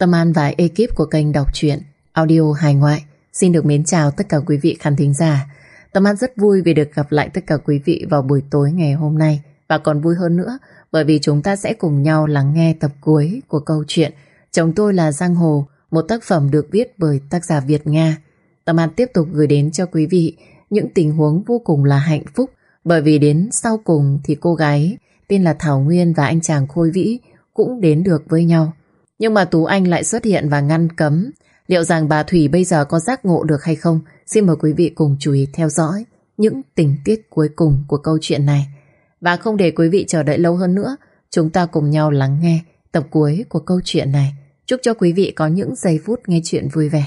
Tâm An và ekip của kênh đọc truyện audio hài ngoại xin được mến chào tất cả quý vị khán thính giả. Tâm An rất vui vì được gặp lại tất cả quý vị vào buổi tối ngày hôm nay và còn vui hơn nữa bởi vì chúng ta sẽ cùng nhau lắng nghe tập cuối của câu chuyện Chồng tôi là Giang Hồ, một tác phẩm được viết bởi tác giả Việt Nga. Tâm An tiếp tục gửi đến cho quý vị những tình huống vô cùng là hạnh phúc bởi vì đến sau cùng thì cô gái tên là Thảo Nguyên và anh chàng Khôi Vĩ cũng đến được với nhau. Nhưng mà Tú Anh lại xuất hiện và ngăn cấm. Liệu rằng bà Thủy bây giờ có giác ngộ được hay không? Xin mời quý vị cùng chú ý theo dõi những tình tiết cuối cùng của câu chuyện này. Và không để quý vị chờ đợi lâu hơn nữa, chúng ta cùng nhau lắng nghe tập cuối của câu chuyện này. Chúc cho quý vị có những giây phút nghe chuyện vui vẻ.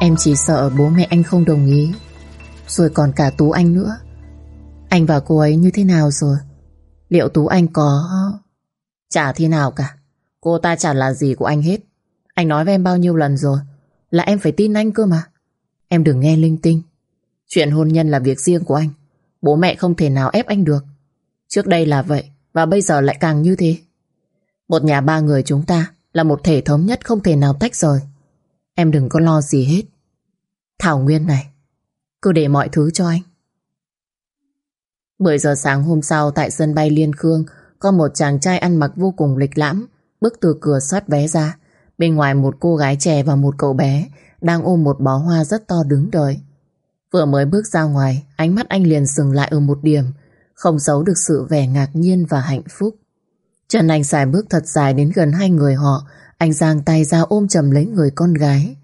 Em chỉ sợ bố mẹ anh không đồng ý rồi còn cả Tú Anh nữa. Anh và cô ấy như thế nào rồi? Liệu Tú Anh có Chả thế nào cả? Cô ta chả là gì của anh hết. Anh nói với em bao nhiêu lần rồi? Là em phải tin anh cơ mà. Em đừng nghe linh tinh. Chuyện hôn nhân là việc riêng của anh. Bố mẹ không thể nào ép anh được. Trước đây là vậy, Và bây giờ lại càng như thế. Một nhà ba người chúng ta Là một thể thống nhất không thể nào tách rời. Em đừng có lo gì hết. Thảo Nguyên này. Cứ để mọi thứ cho anh. 10 giờ sáng hôm sau, Tại sân bay Liên Khương, Có một chàng trai ăn mặc vô cùng lịch lãm, Bước từ cửa soát vé ra. Bên ngoài một cô gái trẻ và một cậu bé Đang ôm một bó hoa rất to đứng đợi. Vừa mới bước ra ngoài, Ánh mắt anh liền dừng lại ở một điểm, Không giấu được sự vẻ ngạc nhiên và hạnh phúc. Trần anh xài bước thật dài đến gần hai người họ, Anh giang tay ra ôm chầm lấy người con gái,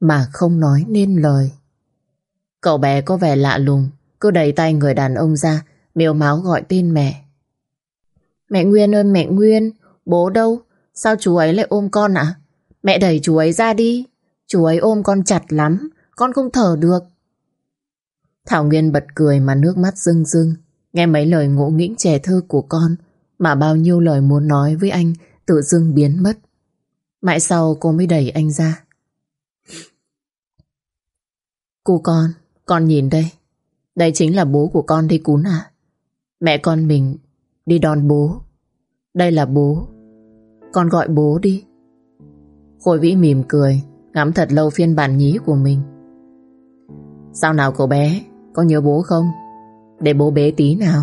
Mà không nói nên lời. Cậu bé có vẻ lạ lùng. Cứ đẩy tay người đàn ông ra, Miêu máu gọi tên mẹ. Mẹ Nguyên ơi, mẹ Nguyên, Bố đâu? Sao chú ấy lại ôm con ạ? Mẹ đẩy chú ấy ra đi. Chú ấy ôm con chặt lắm, Con không thở được. Thảo Nguyên bật cười mà nước mắt rưng rưng. Nghe mấy lời ngộ nghĩnh trẻ thơ của con, Mà bao nhiêu lời muốn nói với anh, Tự dưng biến mất. Mãi sau cô mới đẩy anh ra. Cô con con nhìn đây. Đây chính là bố của con đi cún à Mẹ con mình đi đón bố. Đây là bố. Con gọi bố đi. Khôi Vĩ mỉm cười, Ngắm thật lâu phiên bản nhí của mình. Sao nào cậu bé, Có nhớ bố không? Để bố bế tí nào.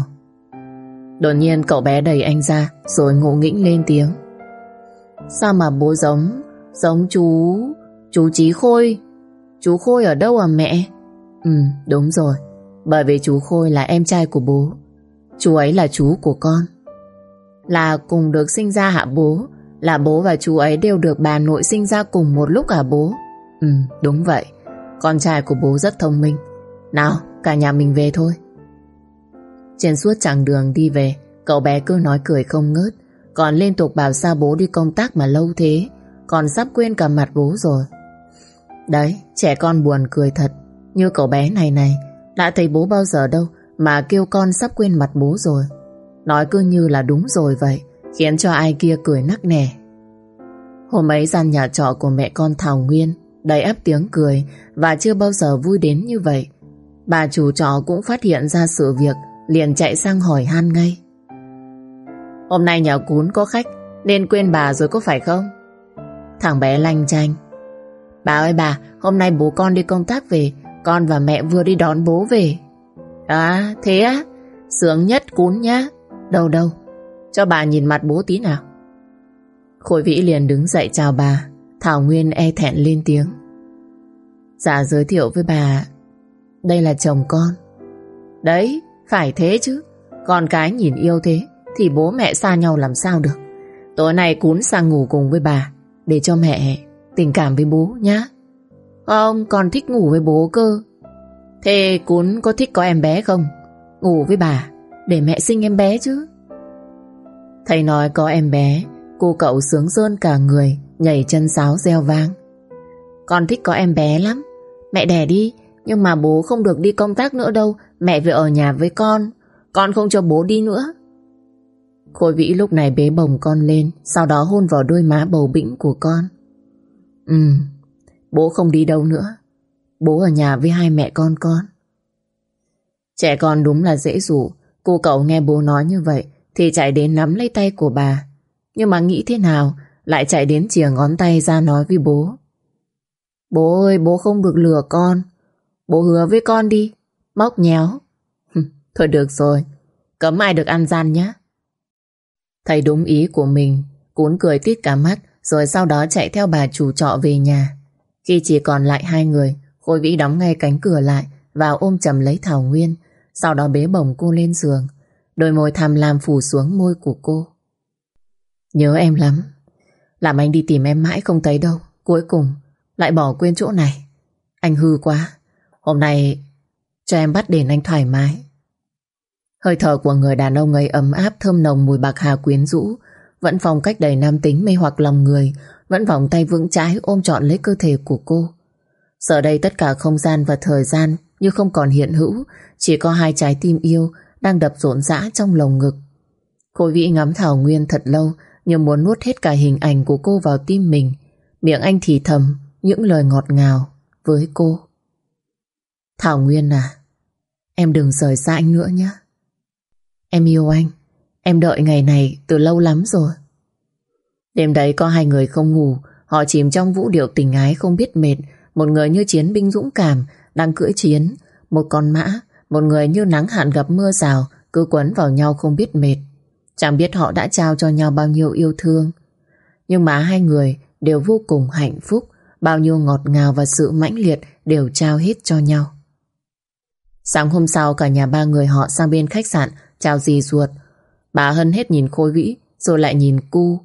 Đột nhiên cậu bé đẩy anh ra, Rồi ngộ nghĩnh lên tiếng. Sao mà bố giống Giống chú Chú Chí Khôi? Chú Khôi ở đâu à mẹ? Ừ đúng rồi. Bởi vì chú Khôi là em trai của bố. Chú ấy là chú của con. Là cùng được sinh ra hả bố? Là bố và chú ấy đều được bà nội sinh ra cùng một lúc hả bố? Ừ đúng vậy. Con trai của bố rất thông minh. Nào, cả nhà mình về thôi. Trên suốt chặng đường đi về, Cậu bé cứ nói cười không ngớt. Còn liên tục bảo sao bố đi công tác mà lâu thế. Còn sắp quên cả mặt bố rồi. Đấy, Trẻ con buồn cười thật. Như cậu bé này này, Đã thấy bố bao giờ đâu Mà kêu con sắp quên mặt bố rồi. Nói cứ như là đúng rồi vậy, Khiến cho ai kia cười nắc nẻ. Hôm ấy gian nhà trọ của mẹ con Thảo Nguyên Đầy áp tiếng cười Và chưa bao giờ vui đến như vậy. Bà chủ trọ cũng phát hiện ra sự việc, Liền chạy sang hỏi han ngay. Hôm nay nhà cún có khách, Nên quên bà rồi có phải không? Thằng bé lanh chanh. Bà ơi bà, Hôm nay bố con đi công tác về con và mẹ vừa đi đón bố về. À thế á? Sướng nhất cún nhá. Đâu đâu? Cho bà nhìn mặt bố tí nào. Khôi Vĩ liền đứng dậy chào bà. Thảo Nguyên e thẹn lên tiếng. Dạ giới thiệu với bà. Đây là chồng con. Đấy, phải thế chứ. Con cái nhìn yêu thế, Thì bố mẹ xa nhau làm sao được. Tối nay cún sang ngủ cùng với bà, Để cho mẹ tình cảm với bố nhá ông còn thích ngủ với bố cơ. Thế cún có thích có em bé không? Ngủ với bà, Để mẹ sinh em bé chứ. Thầy nói có em bé, Cô cậu sướng rơn cả người, Nhảy chân sáo reo vang. Con thích có em bé lắm. Mẹ đẻ đi, Nhưng mà bố không được đi công tác nữa đâu. Mẹ về ở nhà với con. Con không cho bố đi nữa. Khôi Vĩ lúc này bế bồng con lên, Sau đó hôn vào đôi má bầu bĩnh của con. Ừ Bố không đi đâu nữa Bố ở nhà với hai mẹ con con Trẻ con đúng là dễ dụ. Cô cậu nghe bố nói như vậy thì chạy đến nắm lấy tay của bà. Nhưng mà nghĩ thế nào lại chạy đến chìa ngón tay ra nói với bố. Bố ơi, bố không được lừa con. Bố hứa với con đi. Móc nhéo. Thôi được rồi, cấm ai được ăn gian nhé. Thấy đúng ý của mình, cún cười tít cả mắt rồi sau đó chạy theo bà chủ trọ về nhà. Khi chỉ còn lại hai người, Khôi Vĩ đóng ngay cánh cửa lại và ôm chầm lấy Thảo Nguyên, sau đó bế bổng cô lên giường. Đôi môi tham lam phủ xuống môi của cô. Nhớ em lắm. Làm anh đi tìm em mãi không thấy đâu. Cuối cùng lại bỏ quên chỗ này. Anh hư quá. Hôm nay cho em bắt đền anh thoải mái. Hơi thở của người đàn ông ấy ấm áp thơm nồng mùi bạc hà quyến rũ, vẫn phong cách đầy nam tính mê hoặc lòng người, vẫn vòng tay vững chãi ôm trọn lấy cơ thể của cô. Giờ đây tất cả không gian và thời gian như không còn hiện hữu, chỉ có hai trái tim yêu đang đập rộn rã trong lồng ngực. Khôi vĩ ngắm Thảo Nguyên thật lâu như muốn nuốt hết cả hình ảnh của cô vào tim mình. Miệng anh thì thầm những lời ngọt ngào với cô. Thảo Nguyên à, em đừng rời xa anh nữa nhé. Em yêu anh, em đợi ngày này từ lâu lắm rồi. Đêm đấy có hai người không ngủ, họ chìm trong vũ điệu tình ái không biết mệt, một người như chiến binh dũng cảm, đang cưỡi chiến, một con mã, một người như nắng hạn gặp mưa rào, cứ quấn vào nhau không biết mệt. Chẳng biết họ đã trao cho nhau bao nhiêu yêu thương. Nhưng mà hai người đều vô cùng hạnh phúc, bao nhiêu ngọt ngào và sự mãnh liệt đều trao hết cho nhau. Sáng hôm sau cả nhà ba người họ sang bên khách sạn chào dì ruột. Bà Hân hết nhìn Khôi Vĩ rồi lại nhìn cu.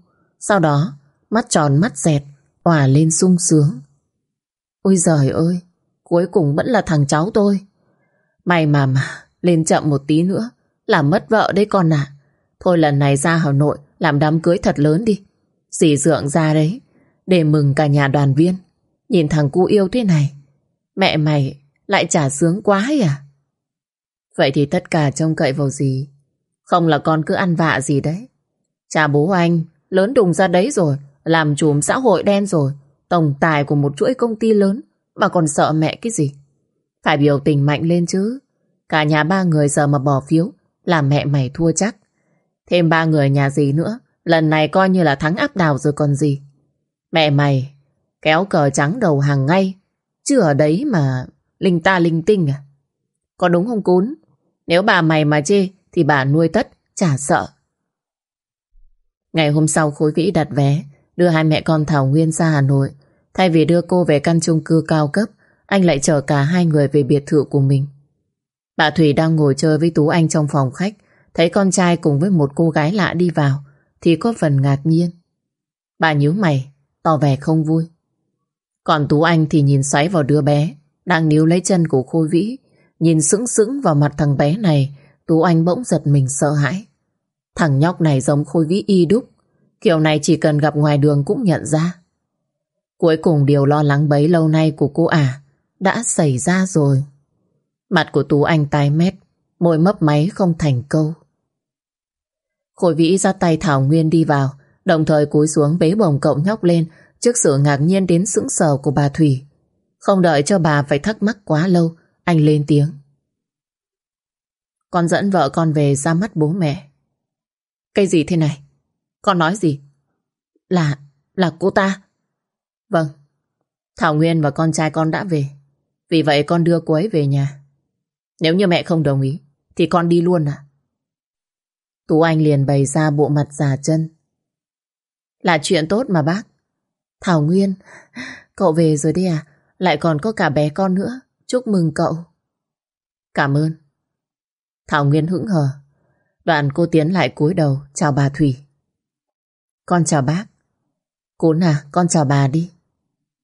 Sau đó mắt tròn mắt dẹt òa lên sung sướng. Ôi giời ơi, cuối cùng vẫn là thằng cháu tôi. May mà mà, lên chậm một tí nữa, làm mất vợ đấy con à. Thôi lần này ra Hà Nội làm đám cưới thật lớn đi. Dì dượng ra đấy, để mừng cả nhà đoàn viên. Nhìn thằng cu yêu thế này, mẹ mày lại trả sướng quá ấy à? Vậy thì tất cả trông cậy vào gì? Không là con cứ ăn vạ gì đấy. Cha bố anh lớn đùng ra đấy rồi, làm chùm xã hội đen rồi, tổng tài của một chuỗi công ty lớn mà còn sợ mẹ cái gì? Phải biểu tình mạnh lên chứ. Cả nhà ba người giờ mà bỏ phiếu là mẹ mày thua chắc. Thêm ba người nhà gì nữa, lần này coi như là thắng áp đảo rồi còn gì. Mẹ mày kéo cờ trắng đầu hàng ngay, chứ ở đấy mà linh ta linh tinh à. Có đúng không cún? Nếu bà mày mà chê thì bà nuôi tất, chả sợ. Ngày hôm sau Khối Vĩ đặt vé, đưa hai mẹ con Thảo Nguyên ra Hà Nội. Thay vì đưa cô về căn chung cư cao cấp, anh lại chở cả hai người về biệt thự của mình. Bà Thủy đang ngồi chơi với Tú Anh trong phòng khách, thấy con trai cùng với một cô gái lạ đi vào, thì có phần ngạc nhiên. Bà nhíu mày, tỏ vẻ không vui. Còn Tú Anh thì nhìn xoáy vào đứa bé, đang níu lấy chân của Khôi Vĩ, Nhìn sững sững vào mặt thằng bé này, Tú Anh bỗng giật mình sợ hãi. Thằng nhóc này giống khôi vĩ y đúc, kiểu này chỉ cần gặp ngoài đường cũng nhận ra. Cuối cùng điều lo lắng bấy lâu nay của cô ả đã xảy ra rồi. Mặt của Tú Anh tái mét, môi mấp máy không thành câu. Khôi vĩ ra tay Thảo Nguyên đi vào, đồng thời cúi xuống bế bồng cậu nhóc lên trước sự ngạc nhiên đến sững sờ của bà Thủy. Không đợi cho bà phải thắc mắc quá lâu, anh lên tiếng. Con dẫn vợ con về ra mắt bố mẹ. Cái gì thế này? Con nói gì? Là, là cô ta. Vâng. Thảo Nguyên và con trai con đã về. Vì vậy con đưa cô ấy về nhà. Nếu như mẹ không đồng ý, thì con đi luôn à? Tú Anh liền bày ra bộ mặt già chân. Là chuyện tốt mà bác. Thảo Nguyên, cậu về rồi đấy à? Lại còn có cả bé con nữa. Chúc mừng cậu. Cảm ơn. Thảo Nguyên hững hờ. Đoạn cô tiến lại cúi đầu chào bà Thủy. Con chào bác. Cún à, con chào bà đi.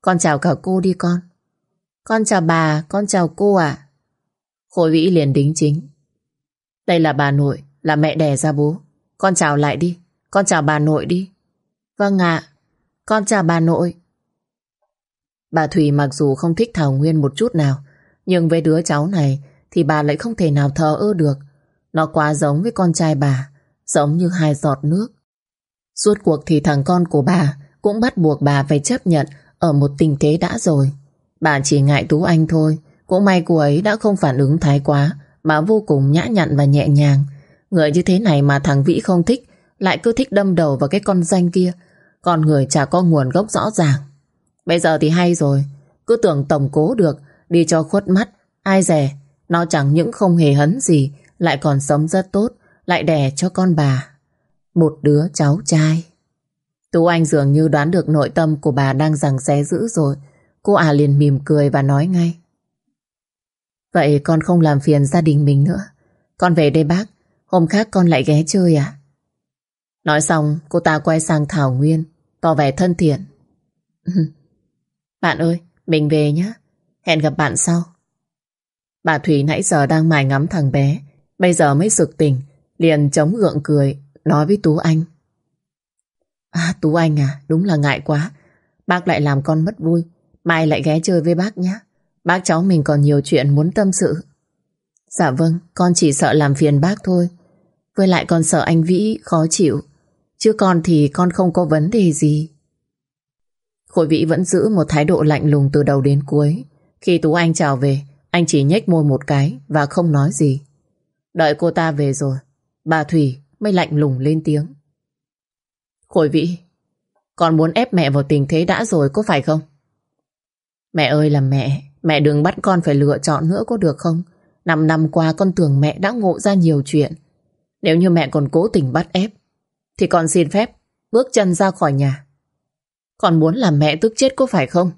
Con chào cả cô đi con. Con chào bà, con chào cô ạ. Khôi Vĩ liền đính chính. Đây là bà nội, là mẹ đẻ ra bố. Con chào lại đi. Con chào bà nội đi. Vâng ạ, con chào bà nội. Bà Thủy mặc dù không thích Thảo Nguyên một chút nào, nhưng với đứa cháu này thì bà lại không thể nào thờ ơ được. Nó quá giống với con trai bà, giống như hai giọt nước. Suốt cuộc thì thằng con của bà cũng bắt buộc bà phải chấp nhận ở một tình thế đã rồi. Bà chỉ ngại Tú Anh thôi, cũng may cô ấy đã không phản ứng thái quá mà vô cùng nhã nhặn và nhẹ nhàng. Người như thế này mà thằng Vĩ không thích, lại cứ thích đâm đầu vào cái con danh kia. còn người chả có nguồn gốc rõ ràng. Bây giờ thì hay rồi, cứ tưởng tổng cố được, đi cho khuất mắt, ai rẻ, nó chẳng những không hề hấn gì, lại còn sống rất tốt, lại đẻ cho con bà. Một đứa cháu trai. Tú Anh dường như đoán được nội tâm của bà đang rằng xé dữ rồi. Cô à liền mỉm cười và nói ngay. Vậy con không làm phiền gia đình mình nữa. Con về đây bác, hôm khác con lại ghé chơi à? Nói xong, cô ta quay sang Thảo Nguyên, tỏ vẻ thân thiện. bạn ơi, mình về nhé. Hẹn gặp bạn sau. Bà Thủy nãy giờ đang mải ngắm thằng bé, bây giờ mới sực tỉnh, liền chống gượng cười, nói với Tú Anh. À, Tú Anh à, đúng là ngại quá. Bác lại làm con mất vui, mai lại ghé chơi với bác nhé. Bác cháu mình còn nhiều chuyện muốn tâm sự. Dạ vâng, con chỉ sợ làm phiền bác thôi. Với lại con sợ anh Vĩ khó chịu. Chứ con thì con không có vấn đề gì. Khôi Vĩ vẫn giữ một thái độ lạnh lùng từ đầu đến cuối. Khi Tú Anh chào về, anh chỉ nhếch môi một cái và không nói gì. Đợi cô ta về rồi, bà Thủy mới lạnh lùng lên tiếng. Khôi Vĩ, con muốn ép mẹ vào tình thế đã rồi có phải không? Mẹ ơi là mẹ, mẹ đừng bắt con phải lựa chọn nữa có được không? Năm năm qua con tưởng mẹ đã ngộ ra nhiều chuyện. Nếu như mẹ còn cố tình bắt ép, thì con xin phép bước chân ra khỏi nhà. Con muốn làm mẹ tức chết có phải không?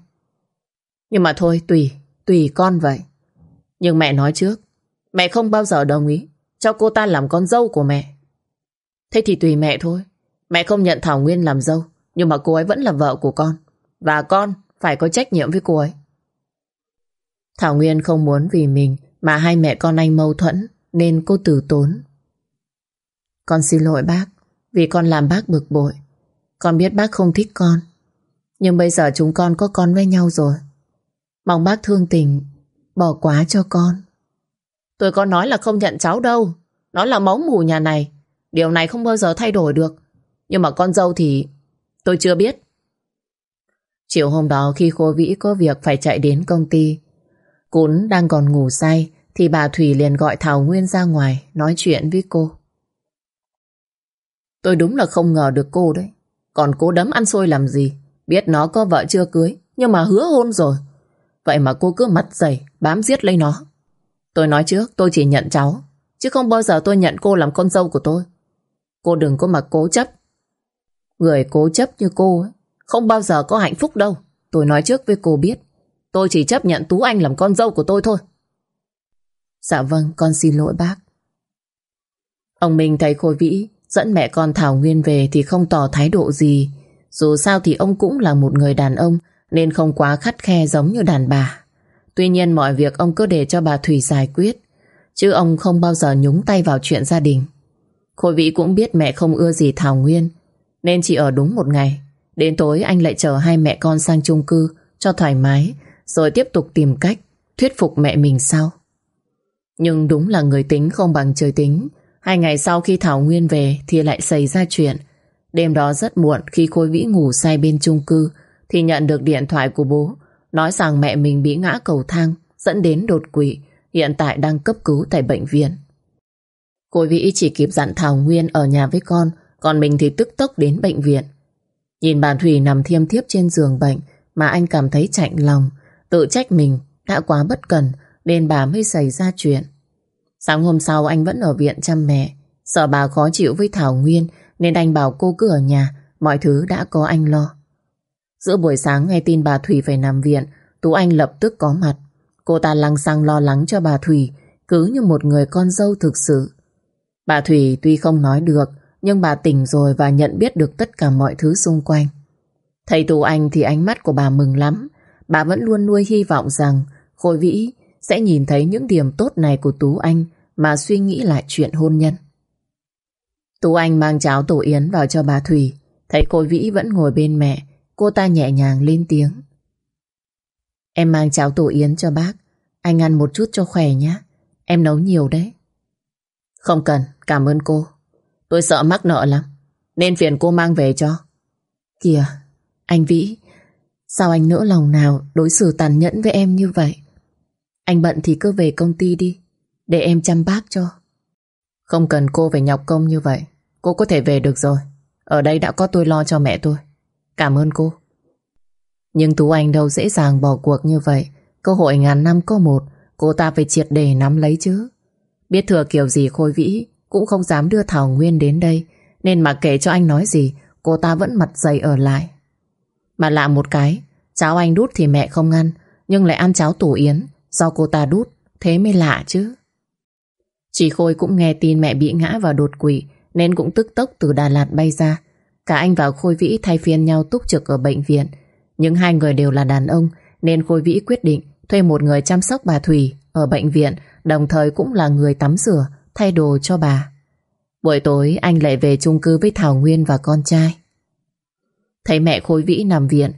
Nhưng mà thôi, tùy, tùy con vậy. Nhưng mẹ nói trước, mẹ không bao giờ đồng ý cho cô ta làm con dâu của mẹ. Thế thì tùy mẹ thôi. Mẹ không nhận Thảo Nguyên làm dâu, nhưng mà cô ấy vẫn là vợ của con. Và con phải có trách nhiệm với cô ấy. Thảo Nguyên không muốn vì mình mà hai mẹ con anh mâu thuẫn nên cô từ tốn. Con xin lỗi bác vì con làm bác bực bội. Con biết bác không thích con. Nhưng bây giờ chúng con có con với nhau rồi. Mong bác thương tình bỏ quá cho con. Tôi có nói là không nhận cháu đâu. Nó là máu mù nhà này. Điều này không bao giờ thay đổi được. Nhưng mà con dâu thì tôi chưa biết. Chiều hôm đó khi cô Vĩ có việc phải chạy đến công ty, Cún đang còn ngủ say thì bà Thủy liền gọi Thảo Nguyên ra ngoài nói chuyện với cô. Tôi đúng là không ngờ được cô đấy. Còn cô đấm ăn xôi làm gì? Biết nó có vợ chưa cưới, nhưng mà hứa hôn rồi. Vậy mà cô cứ mặt dày, bám giết lấy nó. Tôi nói trước, tôi chỉ nhận cháu, chứ không bao giờ tôi nhận cô làm con dâu của tôi. Cô đừng có mà cố chấp. Người cố chấp như cô ấy, không bao giờ có hạnh phúc đâu. Tôi nói trước với cô biết. Tôi chỉ chấp nhận Tú Anh làm con dâu của tôi thôi. Dạ vâng, con xin lỗi bác. Ông Minh thấy Khôi Vĩ dẫn mẹ con Thảo Nguyên về thì không tỏ thái độ gì. Dù sao thì ông cũng là một người đàn ông nên không quá khắt khe giống như đàn bà. Tuy nhiên mọi việc ông cứ để cho bà Thủy giải quyết. Chứ ông không bao giờ nhúng tay vào chuyện gia đình. Khôi Vĩ cũng biết mẹ không ưa gì Thảo Nguyên, nên chỉ ở đúng một ngày. Đến tối anh lại chở hai mẹ con sang chung cư cho thoải mái, rồi tiếp tục tìm cách thuyết phục mẹ mình sau. Nhưng đúng là người tính không bằng trời tính. Hai ngày sau khi Thảo Nguyên về thì lại xảy ra chuyện. Đêm đó rất muộn, khi Khôi Vĩ ngủ say bên chung cư, thì nhận được điện thoại của bố nói rằng mẹ mình bị ngã cầu thang dẫn đến đột quỵ hiện tại đang cấp cứu tại bệnh viện. Cô Vĩ chỉ kịp dặn Thảo Nguyên ở nhà với con còn mình thì tức tốc đến bệnh viện. Nhìn bà Thủy nằm thiêm thiếp trên giường bệnh mà anh cảm thấy chạnh lòng Tự trách mình đã quá bất cần nên bà mới xảy ra chuyện. Sáng hôm sau anh vẫn ở viện chăm mẹ. Sợ bà khó chịu với Thảo Nguyên nên anh bảo cô cứ ở nhà, mọi thứ đã có anh lo. Giữa buổi sáng nghe tin bà Thủy phải nằm viện, Tú Anh lập tức có mặt. Cô ta lăng xăng lo lắng cho bà Thủy, cứ như một người con dâu thực sự. Bà Thủy tuy không nói được, nhưng bà tỉnh rồi và nhận biết được tất cả mọi thứ xung quanh. Thầy Tú Anh thì ánh mắt của bà mừng lắm. Bà vẫn luôn nuôi hy vọng rằng Khôi Vĩ sẽ nhìn thấy những điểm tốt này của Tú Anh mà suy nghĩ lại chuyện hôn nhân. Tú Anh mang cháo tổ yến vào cho bà Thủy. Thấy Khôi Vĩ vẫn ngồi bên mẹ, cô ta nhẹ nhàng lên tiếng. Em mang cháo tổ yến cho bác. Anh ăn một chút cho khỏe nhé. Em nấu nhiều đấy. Không cần, cảm ơn cô. Tôi sợ mắc nợ lắm. Nên phiền cô mang về cho. Kìa, anh Vĩ, Sao anh nỡ lòng nào đối xử tàn nhẫn với em như vậy? Anh bận thì cứ về công ty đi. Để em chăm bác cho Không cần cô phải nhọc công như vậy Cô có thể về được rồi Ở đây đã có tôi lo cho mẹ tôi Cảm ơn cô. Nhưng Tú Anh đâu dễ dàng bỏ cuộc như vậy. Cơ hội ngàn năm có một, Cô ta phải triệt để nắm lấy chứ. Biết thừa kiểu gì Khôi Vĩ, Cũng không dám đưa Thảo Nguyên đến đây. Nên mà kể cho anh nói gì, Cô ta vẫn mặt dày ở lại. Mà lạ một cái, Cháo anh đút thì mẹ không ăn, Nhưng lại ăn cháo tủ yến. Do cô ta đút, Thế mới lạ chứ. Chị Khôi cũng nghe tin mẹ bị ngã vào đột quỵ, Nên cũng tức tốc từ Đà Lạt bay ra. Cả anh và Khôi Vĩ thay phiên nhau túc trực ở bệnh viện. Nhưng hai người đều là đàn ông, Nên Khôi Vĩ quyết định Thuê một người chăm sóc bà Thủy Ở bệnh viện, Đồng thời cũng là người tắm rửa, Thay đồ cho bà. Buổi tối, anh lại về chung cư với Thảo Nguyên và con trai. Thấy mẹ Khôi Vĩ nằm viện,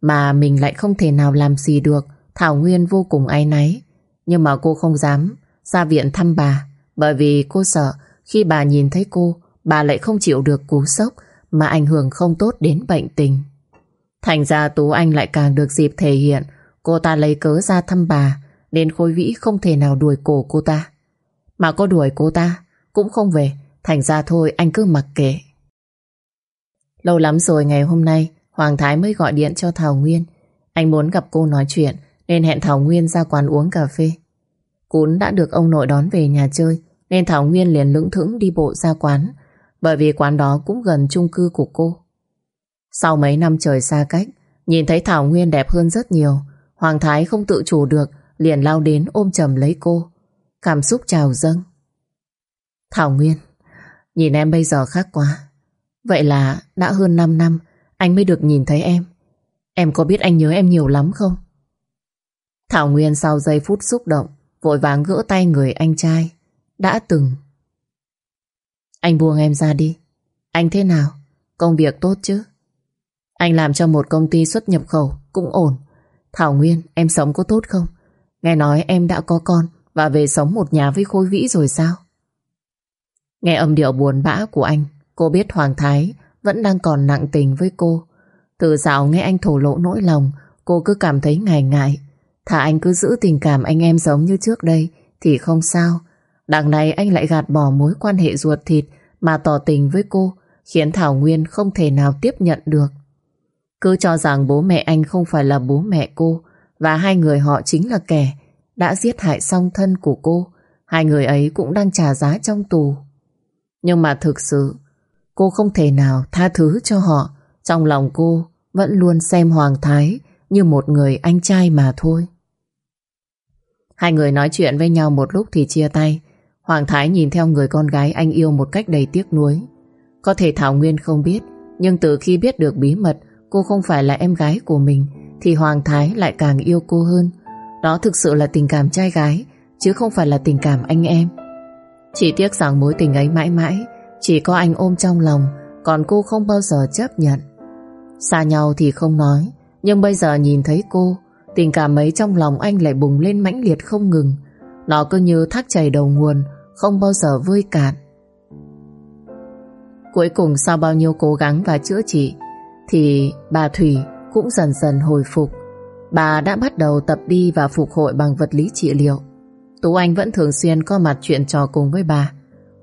Mà mình lại không thể nào làm gì được, Thảo Nguyên vô cùng áy náy. Nhưng mà cô không dám ra viện thăm bà, Bởi vì cô sợ Khi bà nhìn thấy cô, Bà lại không chịu được cú sốc mà ảnh hưởng không tốt đến bệnh tình. Thành ra Tú Anh lại càng được dịp thể hiện. Cô ta lấy cớ ra thăm bà, Nên Khôi Vĩ không thể nào đuổi cổ cô ta. Mà có đuổi cô ta, Cũng không về. Thành ra thôi, anh cứ mặc kệ. Lâu lắm rồi, ngày hôm nay, Hoàng Thái mới gọi điện cho Thảo Nguyên. Anh muốn gặp cô nói chuyện, Nên hẹn Thảo Nguyên ra quán uống cà phê. Cún đã được ông nội đón về nhà chơi, Nên Thảo Nguyên liền lững thững đi bộ ra quán. Bởi vì quán đó cũng gần chung cư của cô. Sau mấy năm trời xa cách, Nhìn thấy Thảo Nguyên đẹp hơn rất nhiều, Hoàng Thái không tự chủ được, Liền lao đến ôm chầm lấy cô. Cảm xúc trào dâng. Thảo Nguyên, Nhìn em bây giờ khác quá. Vậy là đã hơn 5 năm, Anh mới được nhìn thấy em. Em có biết anh nhớ em nhiều lắm không? Thảo Nguyên sau giây phút xúc động, Vội vàng gỡ tay người anh trai. Đã từng anh buông em ra đi Anh thế nào? Công việc tốt chứ? Anh làm cho một công ty xuất nhập khẩu Cũng ổn Thảo Nguyên, em sống có tốt không? Nghe nói em đã có con Và về sống một nhà với Khôi Vĩ rồi sao? Nghe âm điệu buồn bã của anh, Cô biết Hoàng Thái Vẫn đang còn nặng tình với cô Từ dạo nghe anh thổ lộ nỗi lòng, Cô cứ cảm thấy ngại ngại Thà anh cứ giữ tình cảm anh em giống như trước đây Thì không sao Đằng này anh lại gạt bỏ mối quan hệ ruột thịt Mà tỏ tình với cô, Khiến Thảo Nguyên không thể nào tiếp nhận được. Cứ cho rằng bố mẹ anh không phải là bố mẹ cô, Và hai người họ chính là kẻ Đã giết hại song thân của cô, Hai người ấy cũng đang trả giá trong tù. Nhưng mà thực sự, Cô không thể nào tha thứ cho họ. Trong lòng cô Vẫn luôn xem Hoàng Thái Như một người anh trai mà thôi. Hai người nói chuyện với nhau một lúc thì chia tay. Hoàng Thái nhìn theo người con gái anh yêu một cách đầy tiếc nuối. Có thể Thảo Nguyên không biết, Nhưng từ khi biết được bí mật, Cô không phải là em gái của mình, Thì Hoàng Thái lại càng yêu cô hơn. Đó thực sự là tình cảm trai gái, Chứ không phải là tình cảm anh em. Chỉ tiếc rằng mối tình ấy mãi mãi, Chỉ có anh ôm trong lòng, Còn cô không bao giờ chấp nhận. Xa nhau thì không nói, Nhưng bây giờ nhìn thấy cô, Tình cảm ấy trong lòng anh lại bùng lên mãnh liệt không ngừng. Nó cứ như thác chảy đầu nguồn không bao giờ vơi cạn Cuối cùng sau bao nhiêu cố gắng và chữa trị, Thì bà Thủy cũng dần dần hồi phục. Bà đã bắt đầu tập đi và phục hồi bằng vật lý trị liệu. Tú Anh vẫn thường xuyên có mặt chuyện trò cùng với bà.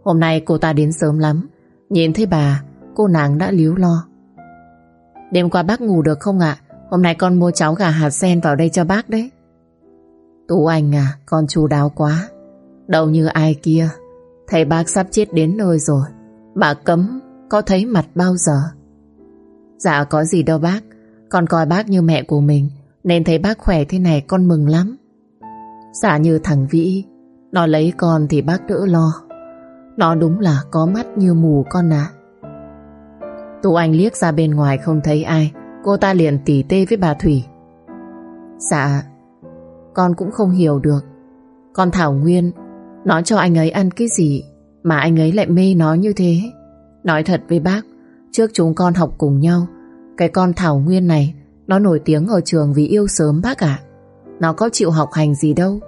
Hôm nay cô ta đến sớm lắm. Nhìn thấy bà, Cô nàng đã líu lo. Đêm qua bác ngủ được không ạ? Hôm nay con mua cháo gà hạt sen vào đây cho bác đấy. Tú Anh à Con chú đáo quá. Đâu như ai kia. Thầy bác sắp chết đến nơi rồi. Bà cấm có thấy mặt bao giờ? Dạ có gì đâu bác. Con coi bác như mẹ của mình, Nên thấy bác khỏe thế này con mừng lắm. Dạ như thằng Vĩ. Nó lấy con thì bác đỡ lo. Nó đúng là có mắt như mù con ạ. Tú Anh liếc ra bên ngoài không thấy ai. Cô ta liền tỉ tê với bà Thủy. Dạ Con cũng không hiểu được. Con Thảo Nguyên Nói cho anh ấy ăn cái gì Mà anh ấy lại mê nó như thế. Nói thật với bác, Trước chúng con học cùng nhau, Cái con Thảo Nguyên này, Nó nổi tiếng ở trường vì yêu sớm bác ạ. Nó có chịu học hành gì đâu,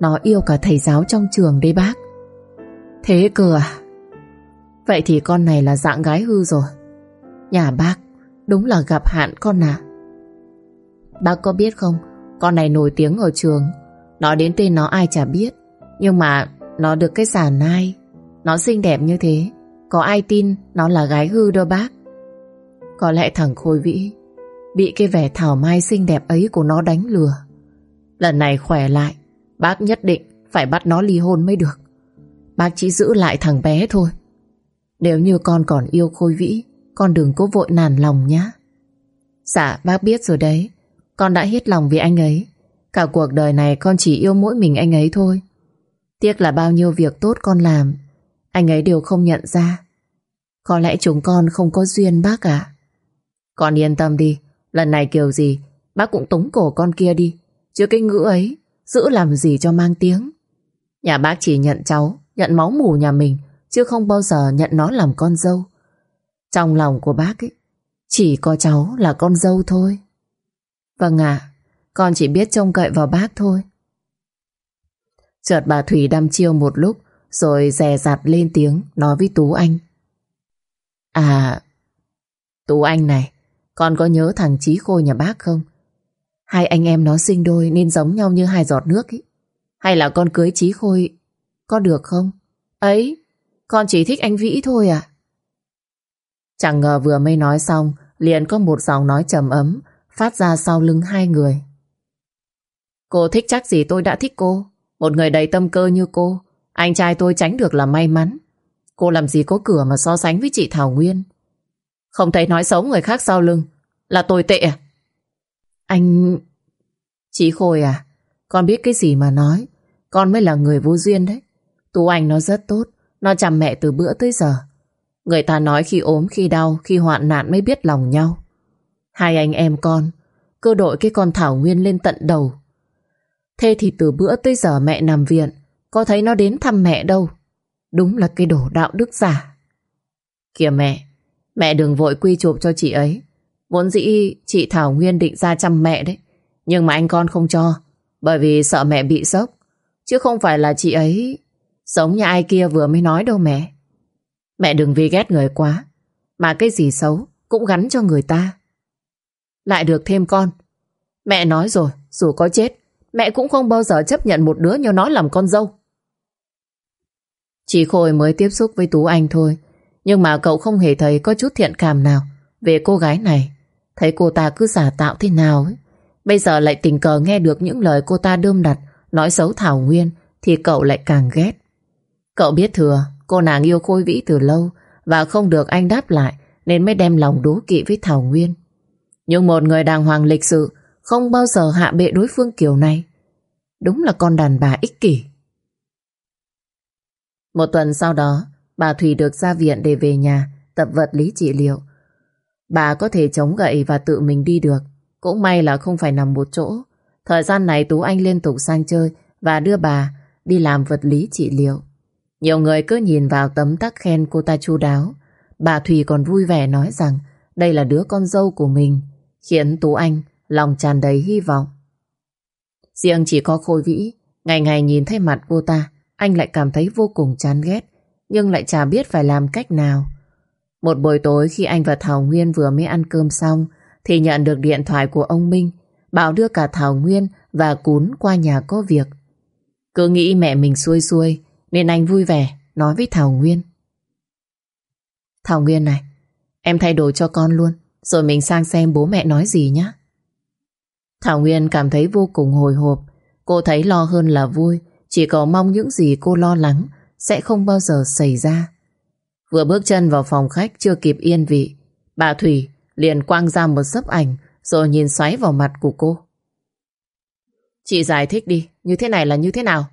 Nó yêu cả thầy giáo trong trường đấy bác. Thế cơ à? Vậy thì con này là dạng gái hư rồi. Nhà bác, Đúng là gặp hạn con à Bác có biết không, Con này nổi tiếng ở trường Nói đến tên nó ai chả biết, Nhưng mà nó được cái giả nai Nó xinh đẹp như thế. Có ai tin nó là gái hư đâu bác? Có lẽ thằng Khôi Vĩ Bị cái vẻ thảo mai xinh đẹp ấy của nó đánh lừa. Lần này khỏe lại, Bác nhất định phải bắt nó ly hôn mới được. Bác chỉ giữ lại thằng bé thôi. Nếu như con còn yêu Khôi Vĩ, Con đừng có vội nản lòng nhá. Dạ bác biết rồi đấy. Con đã hết lòng vì anh ấy. Cả cuộc đời này con chỉ yêu mỗi mình anh ấy thôi. Tiếc là bao nhiêu việc tốt con làm, Anh ấy đều không nhận ra. Có lẽ chúng con không có duyên bác ạ. Con yên tâm đi, Lần này kiểu gì, Bác cũng tống cổ con kia đi. Chứ cái ngữ ấy, Giữ làm gì cho mang tiếng. Nhà bác chỉ nhận cháu, Nhận máu mù nhà mình, Chứ không bao giờ nhận nó làm con dâu. Trong lòng của bác ấy, Chỉ có cháu là con dâu thôi. Vâng ạ, Con chỉ biết trông cậy vào bác thôi. Chợt bà Thủy đăm chiêu một lúc, Rồi dè dặt lên tiếng, Nói với Tú Anh. À Tú Anh này, Con có nhớ thằng Chí Khôi nhà bác không? Hai anh em nó sinh đôi Nên giống nhau như hai giọt nước ấy Hay là con cưới Chí Khôi, Có được không? Ấy, Con chỉ thích anh Vĩ thôi à? Chẳng ngờ vừa mới nói xong, Liền có một giọng nói trầm ấm, Phát ra sau lưng hai người. Cô thích chắc gì tôi đã thích cô một người đầy tâm cơ như cô Anh trai tôi tránh được là may mắn. Cô làm gì có cửa mà so sánh với chị Thảo Nguyên? Không thấy nói xấu người khác sau lưng Là tồi tệ à? Anh... Chị Khôi à Con biết cái gì mà nói Con mới là người vô duyên đấy. Tú Anh nó rất tốt Nó chăm mẹ từ bữa tới giờ. Người ta nói khi ốm, khi đau, khi hoạn nạn mới biết lòng nhau. Hai anh em con Cơ đội cái con Thảo Nguyên lên tận đầu. Thế thì từ bữa tới giờ mẹ nằm viện, Có thấy nó đến thăm mẹ đâu. Đúng là cái đồ đạo đức giả. Kìa mẹ Mẹ đừng vội quy chụp cho chị ấy. Vốn dĩ chị Thảo Nguyên định ra chăm mẹ đấy, Nhưng mà anh con không cho, Bởi vì sợ mẹ bị sốc. Chứ không phải là chị ấy Giống như ai kia vừa mới nói đâu mẹ. Mẹ đừng vì ghét người quá, Mà cái gì xấu Cũng gắn cho người ta. Lại được thêm con. Mẹ nói rồi, Dù có chết Mẹ cũng không bao giờ chấp nhận một đứa như nó làm con dâu. Chị Khôi mới tiếp xúc với Tú Anh thôi. Nhưng mà cậu không hề thấy có chút thiện cảm nào về cô gái này. Thấy cô ta cứ giả tạo thế nào ấy. Bây giờ lại tình cờ nghe được những lời cô ta đơm đặt, nói xấu Thảo Nguyên, thì cậu lại càng ghét. Cậu biết thừa, cô nàng yêu Khôi Vĩ từ lâu và không được anh đáp lại, nên mới đem lòng đố kỵ với Thảo Nguyên. Nhưng một người đàng hoàng lịch sự không bao giờ hạ bệ đối phương kiểu này. Đúng là con đàn bà ích kỷ. Một tuần sau đó, bà Thủy được ra viện để về nhà tập vật lý trị liệu. Bà có thể chống gậy và tự mình đi được. Cũng may là không phải nằm một chỗ. Thời gian này Tú Anh liên tục sang chơi và đưa bà đi làm vật lý trị liệu. Nhiều người cứ nhìn vào tấm tắc khen cô ta chu đáo. Bà Thùy còn vui vẻ nói rằng đây là đứa con dâu của mình, khiến Tú Anh lòng tràn đầy hy vọng. Riêng chỉ có Khôi Vĩ, ngày ngày nhìn thấy mặt cô ta, anh lại cảm thấy vô cùng chán ghét, nhưng lại chả biết phải làm cách nào. Một buổi tối khi anh và Thảo Nguyên vừa mới ăn cơm xong, thì nhận được điện thoại của ông Minh, bảo đưa cả Thảo Nguyên và Cún qua nhà có việc. Cứ nghĩ mẹ mình xuôi xuôi, nên anh vui vẻ, nói với Thảo Nguyên. Thảo Nguyên này, em thay đồ cho con luôn, rồi mình sang xem bố mẹ nói gì nhé. Thảo Nguyên cảm thấy vô cùng hồi hộp. Cô thấy lo hơn là vui, chỉ cầu mong những gì cô lo lắng sẽ không bao giờ xảy ra. Vừa bước chân vào phòng khách chưa kịp yên vị, bà Thủy liền quang ra một sấp ảnh rồi nhìn xoáy vào mặt của cô. Chị giải thích đi, như thế này là như thế nào?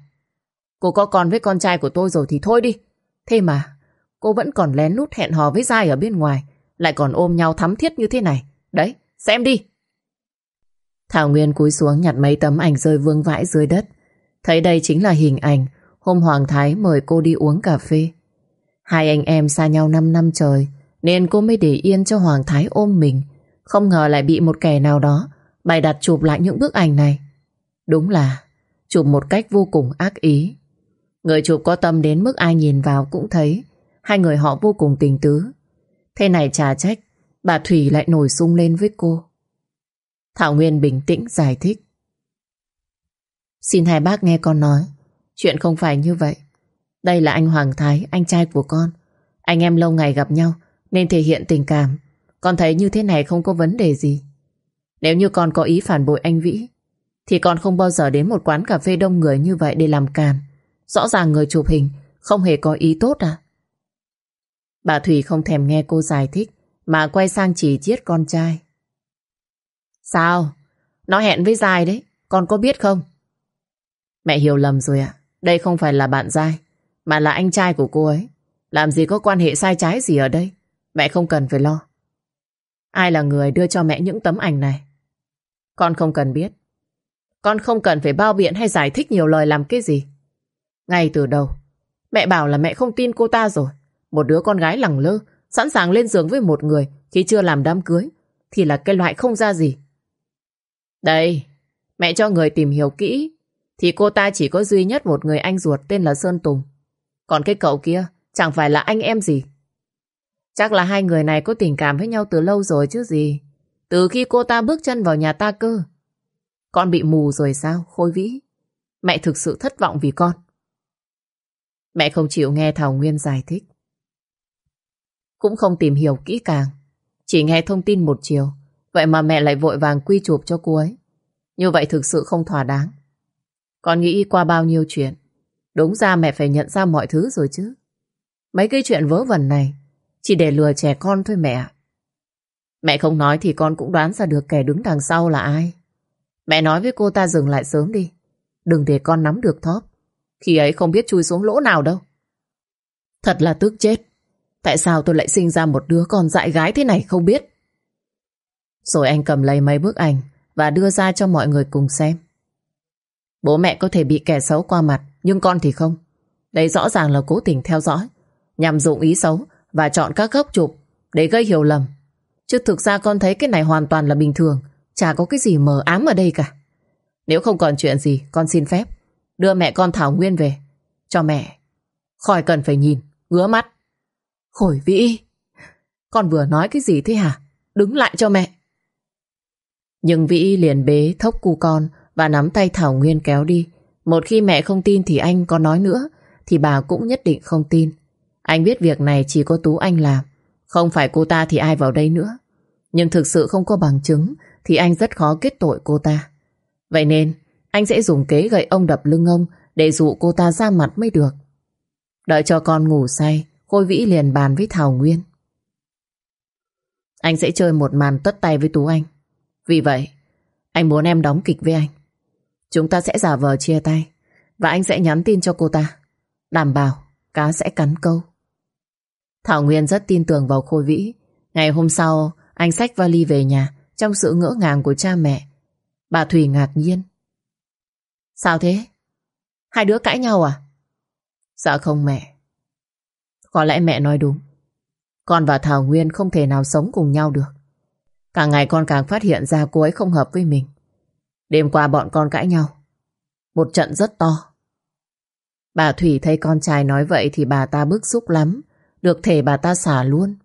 Cô có con với con trai của tôi rồi thì thôi đi. Thế mà, cô vẫn còn lén lút hẹn hò với Giai ở bên ngoài, lại còn ôm nhau thắm thiết như thế này. Đấy, xem đi. Thảo Nguyên cúi xuống nhặt mấy tấm ảnh rơi vương vãi dưới đất. Thấy đây chính là hình ảnh, hôm Hoàng Thái mời cô đi uống cà phê. Hai anh em xa nhau 5 năm trời, nên cô mới để yên cho Hoàng Thái ôm mình. Không ngờ lại bị một kẻ nào đó, bày đặt chụp lại những bức ảnh này. Đúng là, chụp một cách vô cùng ác ý. Người chụp có tâm đến mức ai nhìn vào cũng thấy, hai người họ vô cùng tình tứ. Thế này trà trách, bà Thủy lại nổi sung lên với cô. Thảo Nguyên bình tĩnh giải thích. Xin hai bác nghe con nói. Chuyện không phải như vậy. Đây là anh Hoàng Thái, anh trai của con. Anh em lâu ngày gặp nhau nên thể hiện tình cảm. Con thấy như thế này không có vấn đề gì. Nếu như con có ý phản bội anh Vĩ thì con không bao giờ đến một quán cà phê đông người như vậy để làm càn. Rõ ràng người chụp hình không hề có ý tốt à? Bà Thủy không thèm nghe cô giải thích mà quay sang chỉ chiết con trai. Sao? Nó hẹn với Giai đấy. Con có biết không? Mẹ hiểu lầm rồi ạ. Đây không phải là bạn Giai mà là anh trai của cô ấy. Làm gì có quan hệ sai trái gì ở đây. Mẹ không cần phải lo. Ai là người đưa cho mẹ những tấm ảnh này? Con không cần biết. Con không cần phải bao biện hay giải thích nhiều lời làm cái gì. Ngay từ đầu, mẹ bảo là mẹ không tin cô ta rồi. Một đứa con gái lẳng lơ, sẵn sàng lên giường với một người khi chưa làm đám cưới, thì là cái loại không ra gì. Đây, mẹ cho người tìm hiểu kỹ, thì cô ta chỉ có duy nhất một người anh ruột tên là Sơn Tùng. Còn cái cậu kia, chẳng phải là anh em gì. Chắc là hai người này có tình cảm với nhau từ lâu rồi chứ gì. Từ khi cô ta bước chân vào nhà ta cơ. Con bị mù rồi sao, Khôi Vĩ? Mẹ thực sự thất vọng vì con. Mẹ không chịu nghe Thảo Nguyên giải thích. Cũng không tìm hiểu kỹ càng. Chỉ nghe thông tin một chiều. Vậy mà mẹ lại vội vàng quy chụp cho cô ấy. Như vậy thực sự không thỏa đáng. Con nghĩ qua bao nhiêu chuyện. Đúng ra mẹ phải nhận ra mọi thứ rồi chứ. Mấy cái chuyện vớ vẩn này, chỉ để lừa trẻ con thôi mẹ. Mẹ không nói thì con cũng đoán ra được kẻ đứng đằng sau là ai. Mẹ nói với cô ta dừng lại sớm đi. Đừng để con nắm được thóp. Khi ấy không biết chui xuống lỗ nào đâu. Thật là tức chết. Tại sao tôi lại sinh ra một đứa con dại gái thế này không biết. Rồi anh cầm lấy mấy bức ảnh và đưa ra cho mọi người cùng xem. Bố mẹ có thể bị kẻ xấu qua mặt, nhưng con thì không. Đây rõ ràng là cố tình theo dõi, nhằm dụng ý xấu và chọn các góc chụp để gây hiểu lầm. Chứ thực ra con thấy cái này hoàn toàn là bình thường, chả có cái gì mờ ám ở đây cả. Nếu không còn chuyện gì, con xin phép đưa mẹ con Thảo Nguyên về. Cho mẹ, khỏi cần phải nhìn, ngứa mắt. Khổi vĩ, con vừa nói cái gì thế hả? Đứng lại cho mẹ. Nhưng Vĩ liền bế thốc cu con và nắm tay Thảo Nguyên kéo đi. Một khi mẹ không tin thì anh có nói nữa thì bà cũng nhất định không tin. Anh biết việc này chỉ có Tú Anh làm. Không phải cô ta thì ai vào đây nữa. Nhưng thực sự không có bằng chứng thì anh rất khó kết tội cô ta. Vậy nên anh sẽ dùng kế gậy ông đập lưng ông để dụ cô ta ra mặt mới được. Đợi cho con ngủ say, Khôi Vĩ liền bàn với Thảo Nguyên. Anh sẽ chơi một màn tất tay với Tú Anh. Vì vậy, anh muốn em đóng kịch với anh. Chúng ta sẽ giả vờ chia tay và anh sẽ nhắn tin cho cô ta. Đảm bảo cá sẽ cắn câu. Thảo Nguyên rất tin tưởng vào Khôi Vĩ. Ngày hôm sau, anh xách vali về nhà trong sự ngỡ ngàng của cha mẹ. Bà thủy ngạc nhiên. Sao thế? Hai đứa cãi nhau à? Dạ không mẹ. Có lẽ mẹ nói đúng. Con và Thảo Nguyên không thể nào sống cùng nhau được. Càng ngày con càng phát hiện ra cô ấy không hợp với mình. Đêm qua bọn con cãi nhau. Một trận rất to. Bà Thủy thấy con trai nói vậy thì bà ta bức xúc lắm. Được thể bà ta xả luôn.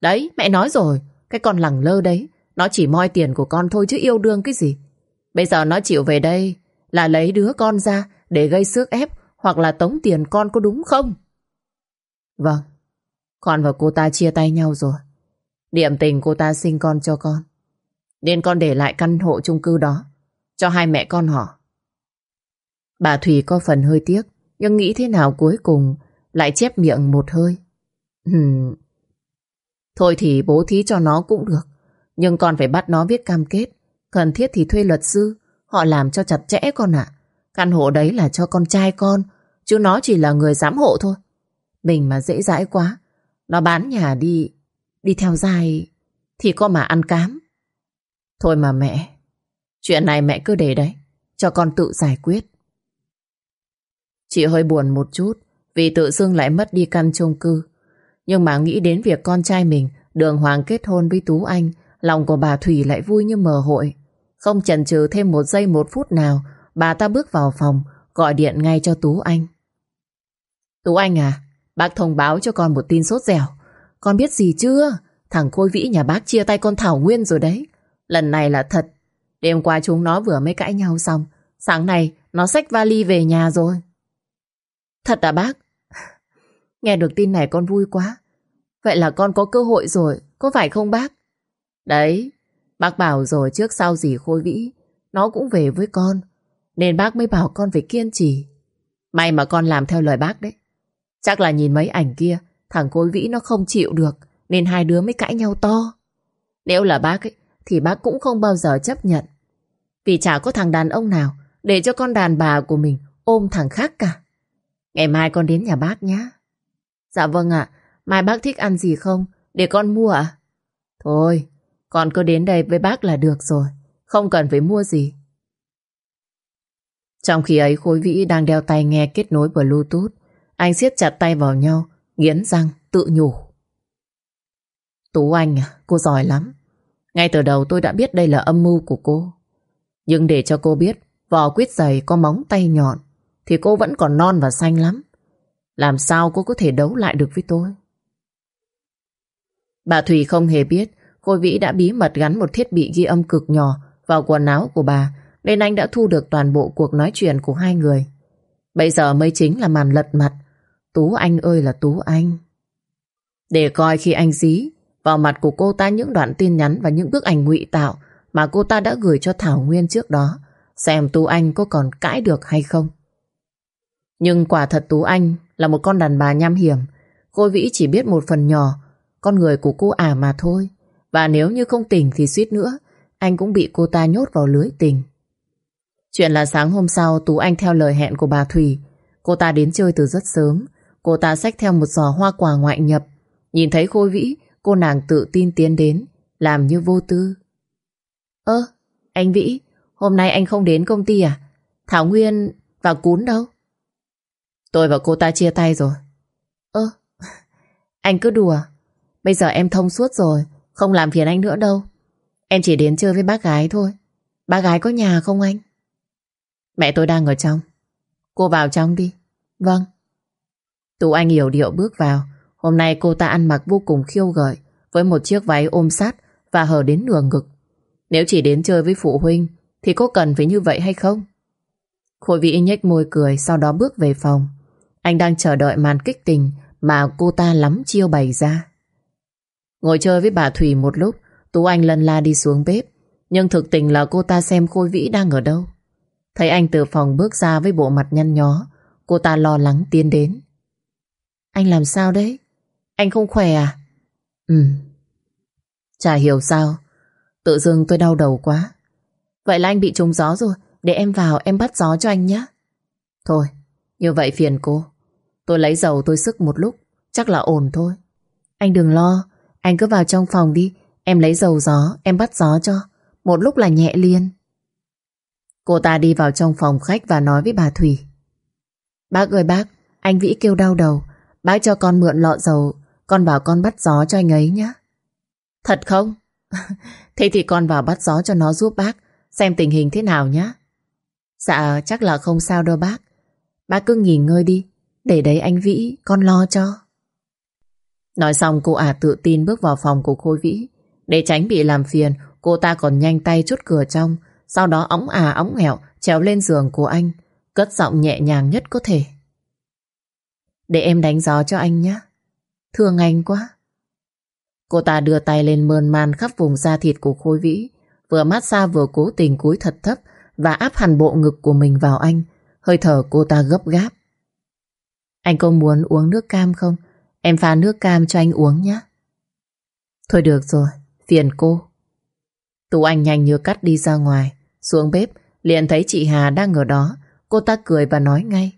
Đấy, mẹ nói rồi. Cái con lẳng lơ đấy. Nó chỉ moi tiền của con thôi chứ yêu đương cái gì. Bây giờ nó chịu về đây là lấy đứa con ra để gây sức ép hoặc là tống tiền con có đúng không? Vâng. Con và cô ta chia tay nhau rồi. Điểm tình cô ta sinh con cho con. Nên con để lại căn hộ chung cư đó, cho hai mẹ con họ. Bà Thủy có phần hơi tiếc, nhưng nghĩ thế nào cuối cùng lại chép miệng một hơi. Thôi thì bố thí cho nó cũng được. Nhưng con phải bắt nó viết cam kết. Cần thiết thì thuê luật sư. Họ làm cho chặt chẽ con ạ. Căn hộ đấy là cho con trai con. Chứ nó chỉ là người giám hộ thôi. Mình mà dễ dãi quá. Nó bán nhà đi. Đi theo dài. Thì có mà ăn cám. Thôi mà mẹ. Chuyện này mẹ cứ để đấy. Cho con tự giải quyết. Chị hơi buồn một chút. Vì tự dưng lại mất đi căn chung cư. Nhưng mà nghĩ đến việc con trai mình, Đường Hoàng kết hôn với Tú Anh, Lòng của bà Thủy lại vui như mờ hội Không chần chừ thêm một giây một phút nào, Bà ta bước vào phòng, Gọi điện ngay cho Tú Anh Tú Anh à Bác thông báo cho con một tin sốt dẻo con biết gì chưa Thằng Khôi Vĩ nhà bác chia tay con Thảo Nguyên rồi đấy Lần này là thật Đêm qua chúng nó vừa mới cãi nhau xong Sáng nay nó xách vali về nhà rồi Thật à bác Nghe được tin này con vui quá. Vậy là con có cơ hội rồi, có phải không bác? Đấy, bác bảo rồi trước sau gì Khôi Vĩ, nó cũng về với con. Nên bác mới bảo con phải kiên trì. May mà con làm theo lời bác đấy. Chắc là nhìn mấy ảnh kia, thằng cối Vĩ nó không chịu được, nên hai đứa mới cãi nhau to. Nếu là bác ấy, thì bác cũng không bao giờ chấp nhận. Vì chả có thằng đàn ông nào để cho con đàn bà của mình ôm thằng khác cả. Ngày mai con đến nhà bác nhé. Dạ vâng ạ, mai bác thích ăn gì không? Để con mua ạ? Thôi, con cứ đến đây với bác là được rồi, không cần phải mua gì. Trong khi ấy Khối Vĩ đang đeo tay nghe kết nối Bluetooth, anh siết chặt tay vào nhau, nghiến răng, tự nhủ. Tú Anh cô giỏi lắm. Ngay từ đầu tôi đã biết đây là âm mưu của cô. Nhưng để cho cô biết vỏ quýt dày có móng tay nhọn thì cô vẫn còn non và xanh lắm. Làm sao cô có thể đấu lại được với tôi? Bà Thủy không hề biết cô Vĩ đã bí mật gắn một thiết bị ghi âm cực nhỏ vào quần áo của bà nên anh đã thu được toàn bộ cuộc nói chuyện của hai người. Bây giờ mới chính là màn lật mặt. Tú Anh ơi là Tú Anh. Để coi khi anh dí vào mặt của cô ta những đoạn tin nhắn và những bức ảnh ngụy tạo mà cô ta đã gửi cho Thảo Nguyên trước đó, xem Tú Anh có còn cãi được hay không. Nhưng quả thật Tú Anh là một con đàn bà nham hiểm. Cô Vĩ chỉ biết một phần nhỏ con người của cô ả mà thôi. Và nếu như không tỉnh thì suýt nữa anh cũng bị cô ta nhốt vào lưới tình. Chuyện là sáng hôm sau Tú Anh theo lời hẹn của bà Thủy Cô ta đến chơi từ rất sớm Cô ta xách theo một giò hoa quả ngoại nhập. Nhìn thấy Khôi Vĩ Cô nàng tự tin tiến đến Làm như vô tư. Ơ, anh Vĩ Hôm nay anh không đến công ty à? Thảo Nguyên và Cún đâu? Tôi và cô ta chia tay rồi. Ơ, anh cứ đùa. Bây giờ em thông suốt rồi Không làm phiền anh nữa đâu. Em chỉ đến chơi với bác gái thôi. Bác gái có nhà không anh? Mẹ tôi đang ở trong. Cô vào trong đi. Vâng. Tú Anh hiểu điệu bước vào. Hôm nay cô ta ăn mặc vô cùng khiêu gợi, Với một chiếc váy ôm sát Và hở đến nửa ngực. Nếu chỉ đến chơi với phụ huynh, Thì có cần phải như vậy hay không? Khôi vị nhếch môi cười, Sau đó bước về phòng. Anh đang chờ đợi màn kích tình Mà cô ta lắm chiêu bày ra. Ngồi chơi với bà Thủy một lúc, Tú Anh lần la đi xuống bếp. Nhưng thực tình là cô ta xem Khôi Vĩ đang ở đâu? Thấy anh từ phòng bước ra với bộ mặt nhăn nhó, Cô ta lo lắng tiến đến. Anh làm sao đấy? Anh không khỏe à? Ừ. Chả hiểu sao. Tự dưng tôi đau đầu quá. Vậy là anh bị trúng gió rồi. Để em vào em bắt gió cho anh nhé. Thôi như vậy phiền cô. Tôi lấy dầu tôi sức một lúc Chắc là ổn thôi. Anh đừng lo. Anh cứ vào trong phòng đi. Em lấy dầu gió em bắt gió cho. Một lúc là nhẹ liền. Cô ta đi vào trong phòng khách và nói với bà Thủy. Bác ơi bác, anh Vĩ kêu đau đầu. Bác cho con mượn lọ dầu, con bảo con bắt gió cho anh ấy nhé. Thật không? Thế thì con vào bắt gió cho nó giúp bác, xem tình hình thế nào nhé. Dạ, chắc là không sao đâu bác. Bác cứ nghỉ ngơi đi, để đấy anh Vĩ, con lo cho. Nói xong cô ả tự tin bước vào phòng của Khôi Vĩ. Để tránh bị làm phiền, cô ta còn nhanh tay chốt cửa trong, sau đó ống à ống hẹo trèo lên giường của anh, cất giọng nhẹ nhàng nhất có thể. Để em đánh gió cho anh nhé. Thương anh quá. Cô ta đưa tay lên mơn man khắp vùng da thịt của Khôi Vĩ, vừa mát xa vừa cố tình cúi thật thấp và áp hẳn bộ ngực của mình vào anh. Hơi thở cô ta gấp gáp. Anh có muốn uống nước cam không? Em pha nước cam cho anh uống nhé. Thôi được rồi, phiền cô. Tú Anh nhanh như cắt đi ra ngoài. Xuống bếp, liền thấy chị Hà đang ở đó. Cô ta cười và nói ngay.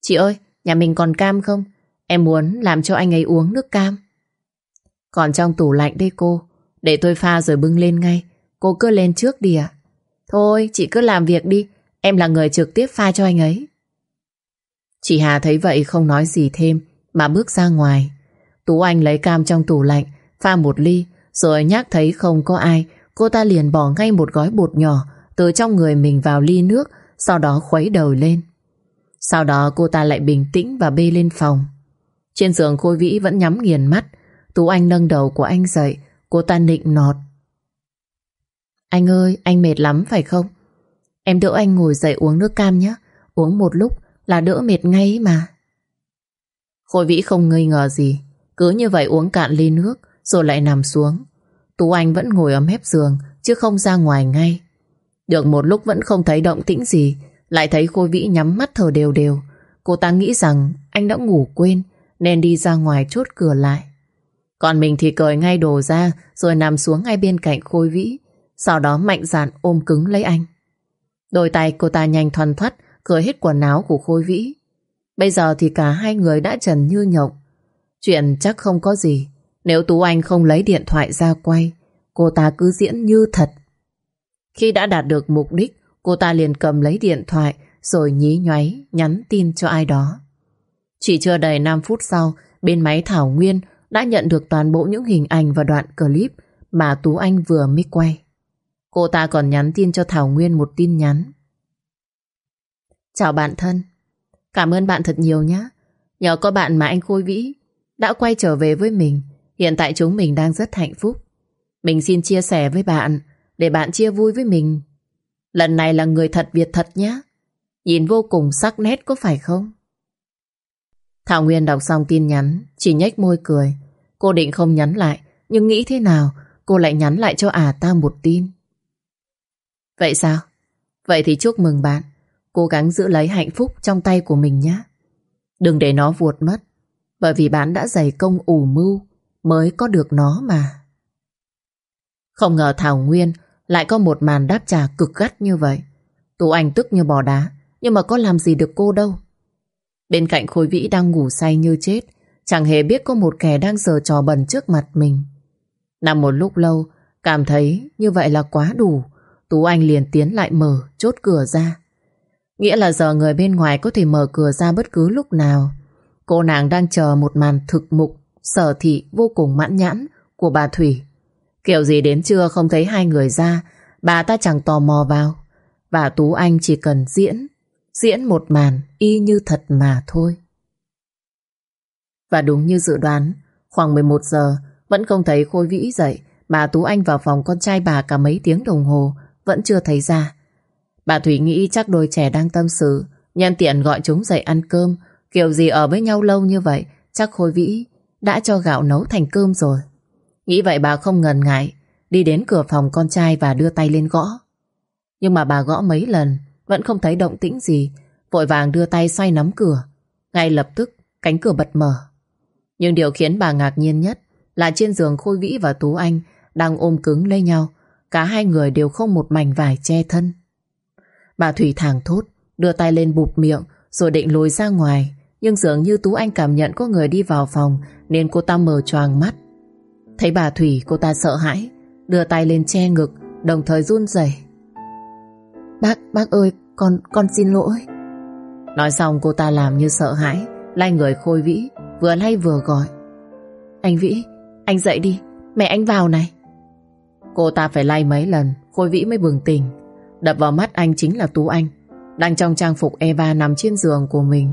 Chị ơi, nhà mình còn cam không? Em muốn làm cho anh ấy uống nước cam. Còn trong tủ lạnh đây cô. Để tôi pha rồi bưng lên ngay. Cô cứ lên trước đi ạ. Thôi, chị cứ làm việc đi. Em là người trực tiếp pha cho anh ấy. Chị Hà thấy vậy không nói gì thêm mà bước ra ngoài. Tú Anh lấy cam trong tủ lạnh, pha một ly, rồi nhắc thấy không có ai Cô ta liền bỏ ngay một gói bột nhỏ Từ trong người mình vào ly nước Sau đó khuấy đầu lên sau đó cô ta lại bình tĩnh và bê lên phòng. Trên giường Khôi Vĩ vẫn nhắm nghiền mắt. Tú Anh nâng đầu của anh dậy. Cô ta nịnh nọt. Anh ơi, anh mệt lắm phải không? Em đỡ anh ngồi dậy uống nước cam nhé. Uống một lúc là đỡ mệt ngay mà. Khôi Vĩ không ngây ngờ gì. Cứ như vậy uống cạn ly nước rồi lại nằm xuống. Tú Anh vẫn ngồi ở mép giường, chứ không ra ngoài ngay. Được một lúc vẫn không thấy động tĩnh gì lại thấy Khôi Vĩ nhắm mắt thở đều đều. Cô ta nghĩ rằng anh đã ngủ quên nên đi ra ngoài chốt cửa lại. Còn mình thì cởi ngay đồ ra rồi nằm xuống ngay bên cạnh Khôi Vĩ. Sau đó mạnh dạn ôm cứng lấy anh. Đôi tay cô ta nhanh thoăn thoắt cởi hết quần áo của Khôi Vĩ. Bây giờ thì cả hai người đã trần như nhộng. Chuyện chắc không có gì. Nếu Tú Anh không lấy điện thoại ra quay, cô ta cứ diễn như thật. Khi đã đạt được mục đích, cô ta liền cầm lấy điện thoại rồi nhí nhoáy nhắn tin cho ai đó. Chỉ chưa đầy 5 phút sau, bên máy Thảo Nguyên đã nhận được toàn bộ những hình ảnh và đoạn clip mà Tú Anh vừa mới quay. Cô ta còn nhắn tin cho Thảo Nguyên một tin nhắn. Chào bạn thân, cảm ơn bạn thật nhiều nhé. Nhờ có bạn mà anh Khôi Vĩ đã quay trở về với mình. Hiện tại chúng mình đang rất hạnh phúc. Mình xin chia sẻ với bạn để bạn chia vui với mình. Lần này là người thật Việt thật nhé. Nhìn vô cùng sắc nét có phải không? Thảo Nguyên đọc xong tin nhắn, chỉ nhếch môi cười. Cô định không nhắn lại, nhưng nghĩ thế nào, cô lại nhắn lại cho à ta một tin. Vậy sao? Vậy thì chúc mừng bạn. Cố gắng giữ lấy hạnh phúc trong tay của mình nhé. Đừng để nó vuột mất. Bởi vì bạn đã dày công ủ mưu mới có được nó mà. Không ngờ Thảo Nguyên lại có một màn đáp trả cực gắt như vậy. Tú Anh tức như bò đá, nhưng mà có làm gì được cô đâu. Bên cạnh Khối Vĩ đang ngủ say như chết, chẳng hề biết có một kẻ đang giở trò bẩn trước mặt mình. Nằm một lúc lâu, cảm thấy như vậy là quá đủ, Tú Anh liền tiến lại mở, chốt cửa ra. Nghĩa là giờ người bên ngoài có thể mở cửa ra bất cứ lúc nào. Cô nàng đang chờ một màn thực mục, sở thị vô cùng mãn nhãn của bà Thủy. Kiểu gì đến trưa không thấy hai người ra, bà ta chẳng tò mò vào. Và Tú Anh chỉ cần diễn, diễn một màn y như thật mà thôi. Và đúng như dự đoán, khoảng 11 giờ vẫn không thấy Khôi Vĩ dậy, bà Tú Anh vào phòng con trai bà cả mấy tiếng đồng hồ vẫn chưa thấy ra. Bà Thủy nghĩ chắc đôi trẻ đang tâm sự, nhân tiện gọi chúng dậy ăn cơm, kiểu gì ở với nhau lâu như vậy, chắc Khôi Vĩ đã cho gạo nấu thành cơm rồi. Nghĩ vậy bà không ngần ngại, đi đến cửa phòng con trai và đưa tay lên gõ. Nhưng mà bà gõ mấy lần, vẫn không thấy động tĩnh gì, vội vàng đưa tay xoay nắm cửa. Ngay lập tức, cánh cửa bật mở. Nhưng điều khiến bà ngạc nhiên nhất là trên giường Khôi Vĩ và Tú Anh đang ôm cứng lấy nhau, cả hai người đều không một mảnh vải che thân. Bà Thủy thẳng thốt, đưa tay lên bụp miệng rồi định lùi ra ngoài, nhưng dường như Tú Anh cảm nhận có người đi vào phòng nên cô ta mở choàng mắt. Thấy bà Thủy cô ta sợ hãi, đưa tay lên che ngực, đồng thời run rẩy. Bác, bác ơi, con, con xin lỗi. Nói xong cô ta làm như sợ hãi, lay người Khôi Vĩ, vừa lay vừa gọi. Anh Vĩ, anh dậy đi, mẹ anh vào này. Cô ta phải lay mấy lần, Khôi Vĩ mới bừng tỉnh. Đập vào mắt anh chính là Tú Anh, đang trong trang phục Eva nằm trên giường của mình.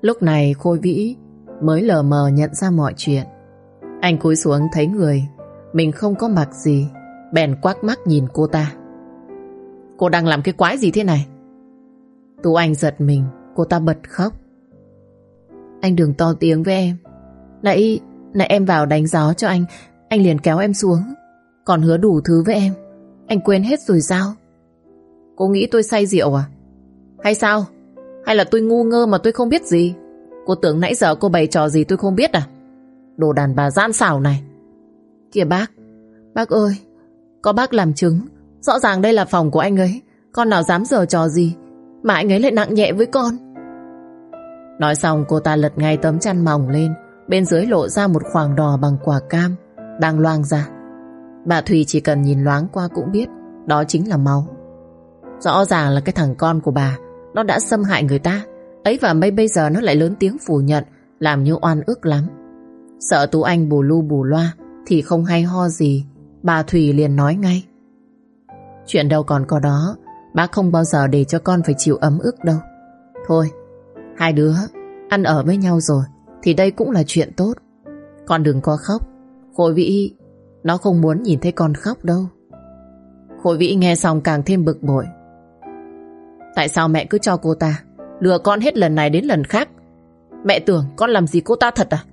Lúc này Khôi Vĩ mới lờ mờ nhận ra mọi chuyện. Anh cúi xuống thấy người, mình không có mặc gì, bèn quắc mắt nhìn cô ta. Cô đang làm cái quái gì thế này? Tú Anh giật mình, cô ta bật khóc. Anh đừng to tiếng với em. Nãy, nãy em vào đánh gió cho anh, anh liền kéo em xuống. Còn hứa đủ thứ với em. Anh quên hết rồi sao? Cô nghĩ tôi say rượu à? Hay sao? Hay là tôi ngu ngơ mà tôi không biết gì? Cô tưởng nãy giờ cô bày trò gì tôi không biết à? Đồ đàn bà gian xảo này. Kìa bác, bác ơi, có bác làm chứng. Rõ ràng đây là phòng của anh ấy. Con nào dám giờ trò gì mà anh ấy lại nặng nhẹ với con. Nói xong cô ta lật ngay tấm chăn mỏng lên, bên dưới lộ ra một khoảng đỏ bằng quả cam, đang loang ra. Bà Thùy chỉ cần nhìn loáng qua cũng biết, đó chính là máu. Rõ ràng là cái thằng con của bà, nó đã xâm hại người ta. Ấy và mấy bây giờ nó lại lớn tiếng phủ nhận, làm như oan ức lắm. Sợ Tú Anh bù lu bù loa, thì không hay ho gì. Bà Thùy liền nói ngay. Chuyện đâu còn có đó, Bác không bao giờ để cho con phải chịu ấm ức đâu Thôi Hai đứa ăn ở với nhau rồi Thì đây cũng là chuyện tốt Con đừng có khóc Khôi Vĩ Nó không muốn nhìn thấy con khóc đâu Khôi Vĩ nghe xong càng thêm bực bội Tại sao mẹ cứ cho cô ta Lừa con hết lần này đến lần khác Mẹ tưởng con làm gì cô ta thật à?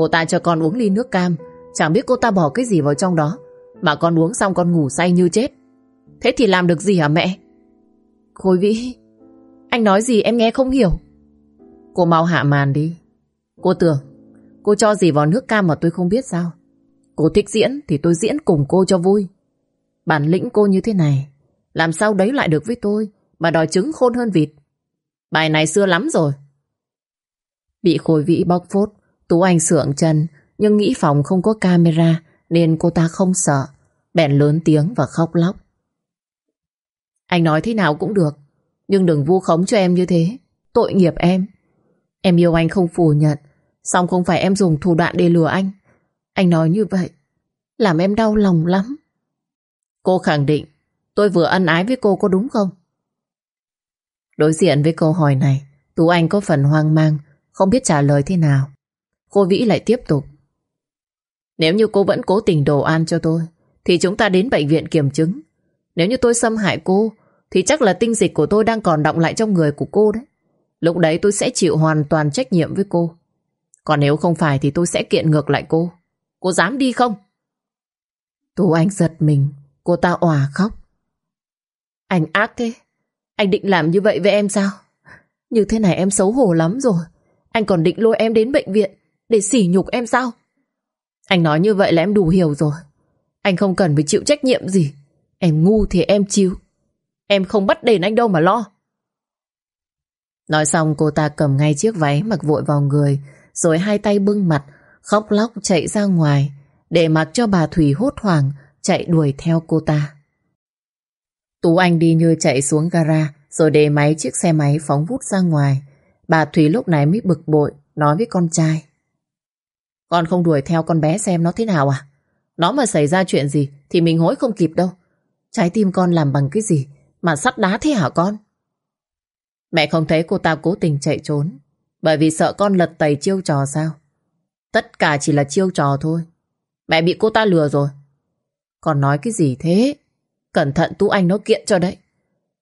Cô ta cho con uống ly nước cam, chẳng biết cô ta bỏ cái gì vào trong đó. Mà con uống xong con ngủ say như chết. Thế thì làm được gì hả mẹ? Khôi Vĩ, anh nói gì em nghe không hiểu. Cô mau hạ màn đi. Cô tưởng, cô cho gì vào nước cam mà tôi không biết sao? Cô thích diễn thì tôi diễn cùng cô cho vui. Bản lĩnh cô như thế này, làm sao đấy lại được với tôi mà đòi trứng khôn hơn vịt. Bài này xưa lắm rồi. Bị Khôi Vĩ bóc phốt, Tú Anh sượng chân, nhưng nghĩ phòng không có camera nên cô ta không sợ. Bèn lớn tiếng và khóc lóc. Anh nói thế nào cũng được, nhưng đừng vu khống cho em như thế. Tội nghiệp em. Em yêu anh không phủ nhận, xong không phải em dùng thủ đoạn để lừa anh. Anh nói như vậy, làm em đau lòng lắm. Cô khẳng định tôi vừa ân ái với cô có đúng không? Đối diện với câu hỏi này, Tú Anh có phần hoang mang, không biết trả lời thế nào. Cô Vĩ lại tiếp tục. Nếu như cô vẫn cố tình đồ an cho tôi, thì chúng ta đến bệnh viện kiểm chứng. Nếu như tôi xâm hại cô, thì chắc là tinh dịch của tôi đang còn động lại trong người của cô đấy. Lúc đấy tôi sẽ chịu hoàn toàn trách nhiệm với cô. Còn nếu không phải thì tôi sẽ kiện ngược lại cô. Cô dám đi không? Tú Anh giật mình, cô ta òa khóc. Anh ác thế. Anh định làm như vậy với em sao? Như thế này em xấu hổ lắm rồi. Anh còn định lôi em đến bệnh viện để sỉ nhục em sao? Anh nói như vậy là em đủ hiểu rồi. Anh không cần phải chịu trách nhiệm gì. Em ngu thì em chịu. Em không bắt đền anh đâu mà lo. Nói xong, cô ta cầm ngay chiếc váy mặc vội vào người, rồi hai tay bưng mặt, khóc lóc chạy ra ngoài, để mặc cho bà Thủy hốt hoảng, chạy đuổi theo cô ta. Tú Anh đi như chạy xuống gara, rồi để máy chiếc xe máy phóng vút ra ngoài. Bà Thủy lúc này mới bực bội, nói với con trai. Con không đuổi theo con bé xem nó thế nào à? Nó mà xảy ra chuyện gì thì mình hối không kịp đâu. Trái tim con làm bằng cái gì mà sắt đá thế hả con? Mẹ không thấy cô ta cố tình chạy trốn, bởi vì sợ con lật tẩy chiêu trò sao? Tất cả chỉ là chiêu trò thôi. Mẹ bị cô ta lừa rồi. Con nói cái gì thế? Cẩn thận Tú Anh nó kiện cho đấy.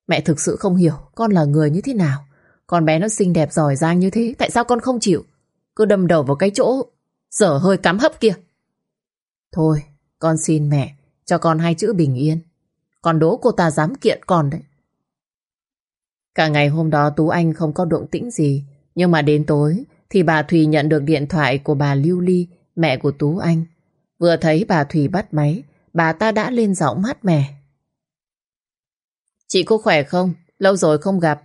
Mẹ thực sự không hiểu con là người như thế nào. Con bé nó xinh đẹp giỏi giang như thế. Tại sao con không chịu? Cứ đâm đầu vào cái chỗ dở hơi cắm hấp kia. Thôi, con xin mẹ cho con hai chữ bình yên. Còn đố cô ta dám kiện con đấy. Cả ngày hôm đó Tú Anh không có động tĩnh gì. Nhưng mà đến tối thì bà Thùy nhận được điện thoại của bà Lưu Ly, mẹ của Tú Anh. Vừa thấy bà Thùy bắt máy, bà ta đã lên giọng mát mẻ. Chị có khỏe không? Lâu rồi không gặp.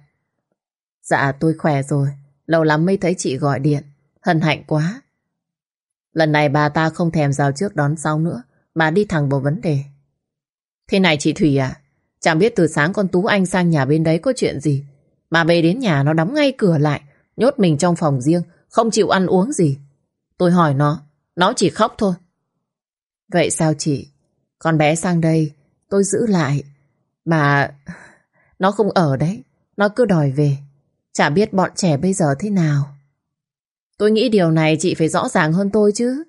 Dạ tôi khỏe rồi. Lâu lắm mới thấy chị gọi điện. Hân hạnh quá. Lần này bà ta không thèm rào trước đón sau nữa, mà đi thẳng vào vấn đề. Thế này chị Thủy à, chẳng biết từ sáng con Tú Anh sang nhà bên đấy có chuyện gì, mà về đến nhà nó đóng ngay cửa lại, nhốt mình trong phòng riêng, không chịu ăn uống gì. Tôi hỏi nó, nó chỉ khóc thôi. Vậy sao chị? Con bé sang đây, tôi giữ lại. Mà nó không ở đấy, nó cứ đòi về. Chả biết bọn trẻ bây giờ thế nào. Tôi nghĩ điều này chị phải rõ ràng hơn tôi chứ.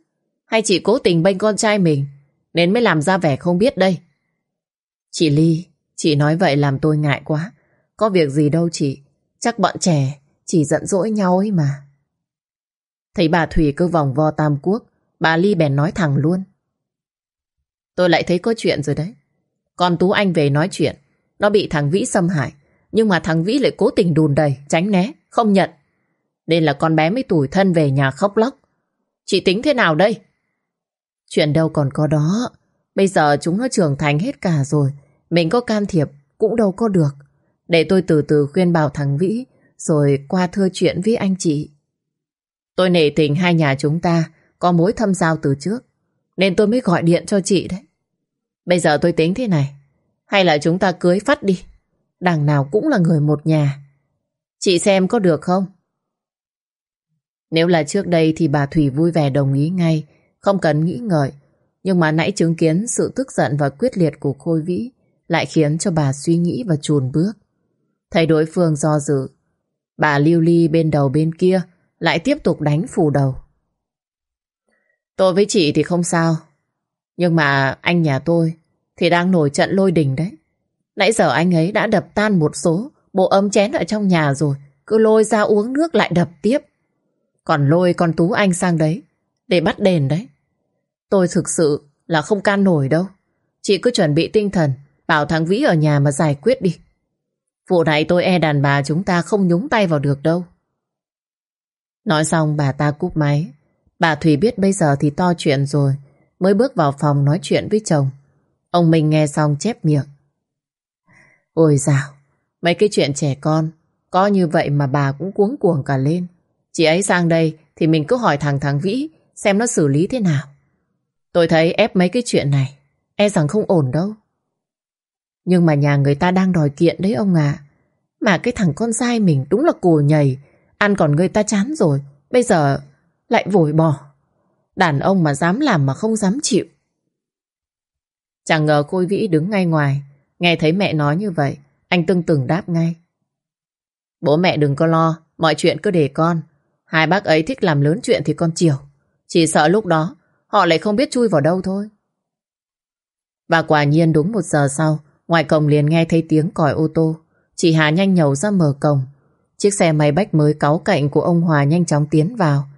Hay chị cố tình bênh con trai mình, nên mới làm ra vẻ không biết đây. Chị Ly, chị nói vậy làm tôi ngại quá. Có việc gì đâu chị, chắc bọn trẻ chỉ giận dỗi nhau ấy mà. Thấy bà Thủy cứ vòng vo tam quốc, bà Ly bèn nói thẳng luôn. Tôi lại thấy có chuyện rồi đấy. Con Tú Anh về nói chuyện, nó bị thằng Vĩ xâm hại, nhưng mà thằng Vĩ lại cố tình đùn đầy, tránh né, không nhận. Nên là con bé mới tủi thân về nhà khóc lóc. Chị tính thế nào đây? Chuyện đâu còn có đó. Bây giờ chúng nó trưởng thành hết cả rồi. Mình có can thiệp cũng đâu có được. Để tôi từ từ khuyên bảo thằng Vĩ, rồi qua thưa chuyện với anh chị. Tôi nể tình hai nhà chúng ta, có mối thâm giao từ trước, nên tôi mới gọi điện cho chị đấy. Bây giờ tôi tính thế này, hay là chúng ta cưới phát đi đằng nào cũng là người một nhà. Chị xem có được không? Nếu là trước đây thì bà Thủy vui vẻ đồng ý ngay, không cần nghĩ ngợi. Nhưng mà nãy chứng kiến sự tức giận và quyết liệt của Khôi Vĩ lại khiến cho bà suy nghĩ và chùn bước. Thấy đối phương do dự, bà Lưu Ly bên đầu bên kia lại tiếp tục đánh phủ đầu. Tôi với chị thì không sao, nhưng mà anh nhà tôi thì đang nổi trận lôi đình đấy. Nãy giờ anh ấy đã đập tan một số bộ ấm chén ở trong nhà rồi, cứ lôi ra uống nước lại đập tiếp. Còn lôi con Tú Anh sang đấy, Để bắt đền đấy. Tôi thực sự là không can nổi đâu. Chị cứ chuẩn bị tinh thần, Bảo thằng Vĩ ở nhà mà giải quyết đi. Vụ này tôi e đàn bà chúng ta không nhúng tay vào được đâu. Nói xong, bà ta cúp máy. Bà Thủy biết bây giờ thì to chuyện rồi, Mới bước vào phòng nói chuyện với chồng. Ông Minh nghe xong chép miệng. Ôi dào, Mấy cái chuyện trẻ con, Có như vậy mà bà cũng cuống cuồng cả lên. Chị ấy sang đây Thì mình cứ hỏi thằng thằng Vĩ, Xem nó xử lý thế nào. Tôi thấy ép mấy cái chuyện này E rằng không ổn đâu. Nhưng mà nhà người ta đang đòi kiện đấy ông ạ. Mà cái thằng con trai mình đúng là cù nhầy, Ăn còn người ta chán rồi, Bây giờ lại vội bỏ. Đàn ông mà dám làm mà không dám chịu. Chẳng ngờ Khôi Vĩ đứng ngay ngoài, Nghe thấy mẹ nói như vậy, Anh tưng tưởng đáp ngay. Bố mẹ đừng có lo, Mọi chuyện cứ để con. Hai bác ấy thích làm lớn chuyện thì con chiều. Chỉ sợ lúc đó, Họ lại không biết chui vào đâu thôi. Và quả nhiên đúng một giờ sau, Ngoài cổng liền nghe thấy tiếng còi ô tô. Chị Hà nhanh nhầu ra mở cổng. Chiếc xe máy bách mới cáu cạnh của ông Hòa nhanh chóng tiến vào.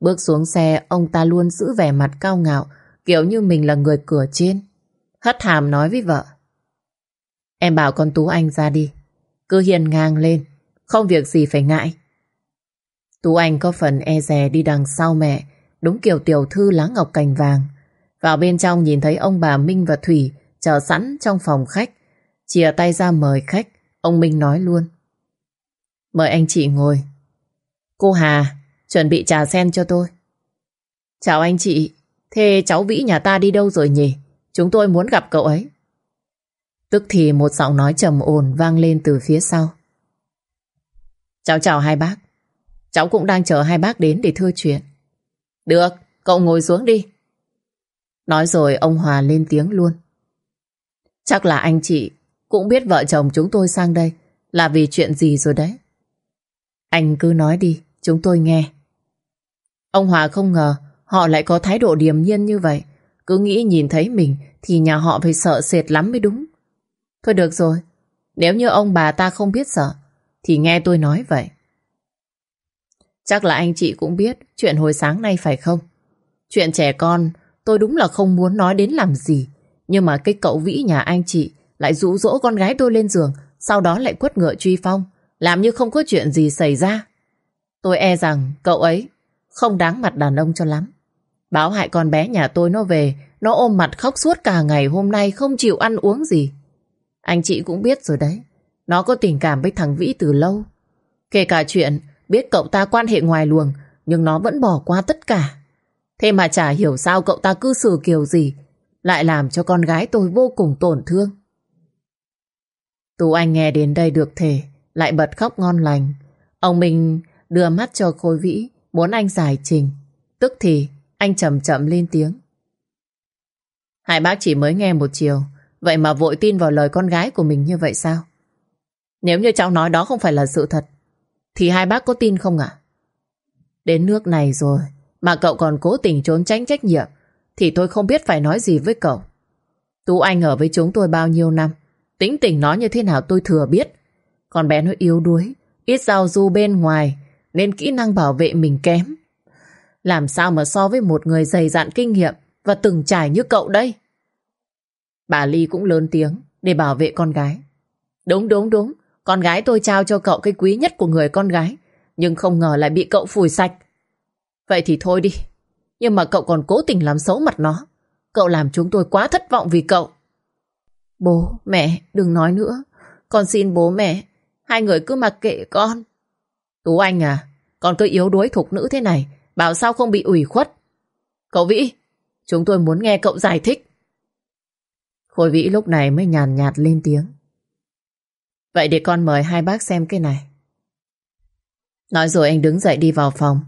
Bước xuống xe, Ông ta luôn giữ vẻ mặt cao ngạo, Kiểu như mình là người cửa trên. Hất hàm nói với vợ. Em bảo con Tú Anh ra đi. Cứ hiền ngang lên, Không việc gì phải ngại. Tú Anh có phần e dè đi đằng sau mẹ, Đúng kiểu tiểu thư lá ngọc cành vàng. Vào bên trong nhìn thấy ông bà Minh và Thủy Chờ sẵn trong phòng khách, Chìa tay ra mời khách, Ông Minh nói luôn. Mời anh chị ngồi. Cô Hà, Chuẩn bị trà sen cho tôi. Chào anh chị, Thế cháu Vĩ nhà ta đi đâu rồi nhỉ? Chúng tôi muốn gặp cậu ấy. Tức thì một giọng nói trầm ồn vang lên từ phía sau. Cháu chào hai bác. Cháu cũng đang chờ hai bác đến để thưa chuyện Được, cậu ngồi xuống đi Nói rồi ông Hòa lên tiếng luôn Chắc là anh chị cũng biết vợ chồng chúng tôi sang đây là vì chuyện gì rồi đấy. Anh cứ nói đi, chúng tôi nghe. Ông Hòa không ngờ họ lại có thái độ điềm nhiên như vậy. Cứ nghĩ nhìn thấy mình thì nhà họ phải sợ sệt lắm mới đúng. Thôi được rồi, nếu như ông bà ta không biết sợ thì nghe tôi nói vậy. Chắc là anh chị cũng biết chuyện hồi sáng nay phải không? Chuyện trẻ con tôi đúng là không muốn nói đến làm gì. Nhưng mà cái cậu vĩ nhà anh chị lại rũ rỗ con gái tôi lên giường sau đó lại quất ngựa truy phong làm như không có chuyện gì xảy ra. Tôi e rằng cậu ấy không đáng mặt đàn ông cho lắm. Báo hại con bé nhà tôi nó về, nó ôm mặt khóc suốt cả ngày hôm nay không chịu ăn uống gì. Anh chị cũng biết rồi đấy, nó có tình cảm với thằng Vĩ từ lâu. Kể cả chuyện biết cậu ta quan hệ ngoài luồng, nhưng nó vẫn bỏ qua tất cả. Thế mà chả hiểu sao cậu ta cư xử kiểu gì, lại làm cho con gái tôi vô cùng tổn thương. Tú Anh nghe đến đây được thể, lại bật khóc ngon lành. Ông Minh đưa mắt cho Khôi Vĩ, muốn anh giải trình. Tức thì anh chậm chậm lên tiếng. Hai bác chỉ mới nghe một chiều, vậy mà vội tin vào lời con gái của mình như vậy sao? Nếu như cháu nói đó không phải là sự thật, thì hai bác có tin không ạ? Đến nước này rồi, mà cậu còn cố tình trốn tránh trách nhiệm, thì tôi không biết phải nói gì với cậu. Tú Anh ở với chúng tôi bao nhiêu năm, tính tình nó như thế nào tôi thừa biết. Con bé nó yếu đuối, ít giao du bên ngoài, nên kỹ năng bảo vệ mình kém. Làm sao mà so với một người dày dạn kinh nghiệm và từng trải như cậu đây? Bà Ly cũng lớn tiếng để bảo vệ con gái. Đúng đúng đúng, con gái tôi trao cho cậu cái quý nhất của người con gái, nhưng không ngờ lại bị cậu phủi sạch. Vậy thì thôi đi, nhưng mà cậu còn cố tình làm xấu mặt nó. Cậu làm chúng tôi quá thất vọng vì cậu. Bố, mẹ, đừng nói nữa. Con xin bố mẹ, hai người cứ mặc kệ con. Tú Anh à, con cứ yếu đuối thục nữ thế này, bảo sao không bị ủy khuất. Cậu Vĩ, chúng tôi muốn nghe cậu giải thích. Khôi Vĩ lúc này mới nhàn nhạt lên tiếng. Vậy để con mời hai bác xem cái này. Nói rồi anh đứng dậy đi vào phòng.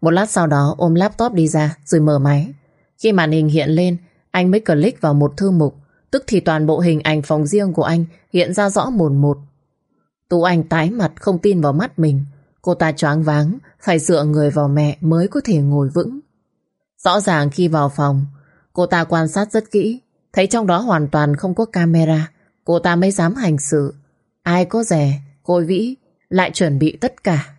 Một lát sau đó ôm laptop đi ra rồi mở máy. Khi màn hình hiện lên, anh mới click vào một thư mục. Tức thì toàn bộ hình ảnh phòng riêng của anh hiện ra rõ một một. Tú Anh tái mặt không tin vào mắt mình. Cô ta choáng váng, phải dựa người vào mẹ mới có thể ngồi vững. Rõ ràng khi vào phòng, cô ta quan sát rất kỹ, thấy trong đó hoàn toàn không có camera. Cô ta mới dám hành sự. Ai có rẻ, khôi Vĩ lại chuẩn bị tất cả.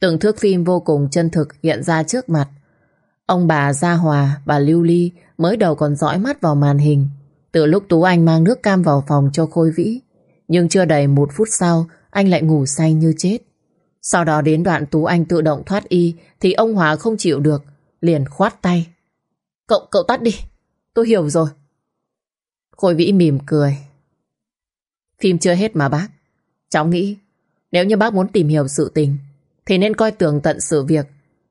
Từng thước phim vô cùng chân thực hiện ra trước mặt. Ông bà Gia Hòa, bà Lưu Ly mới đầu còn dõi mắt vào màn hình. Từ lúc Tú Anh mang nước cam vào phòng cho Khôi Vĩ. Nhưng chưa đầy một phút sau, anh lại ngủ say như chết. Sau đó đến đoạn Tú Anh tự động thoát y thì ông Hòa không chịu được, liền khoát tay. Cậu, cậu tắt đi, tôi hiểu rồi. Khôi Vĩ mỉm cười. Phim chưa hết mà bác. Cháu nghĩ, nếu như bác muốn tìm hiểu sự tình, thì nên coi tường tận sự việc,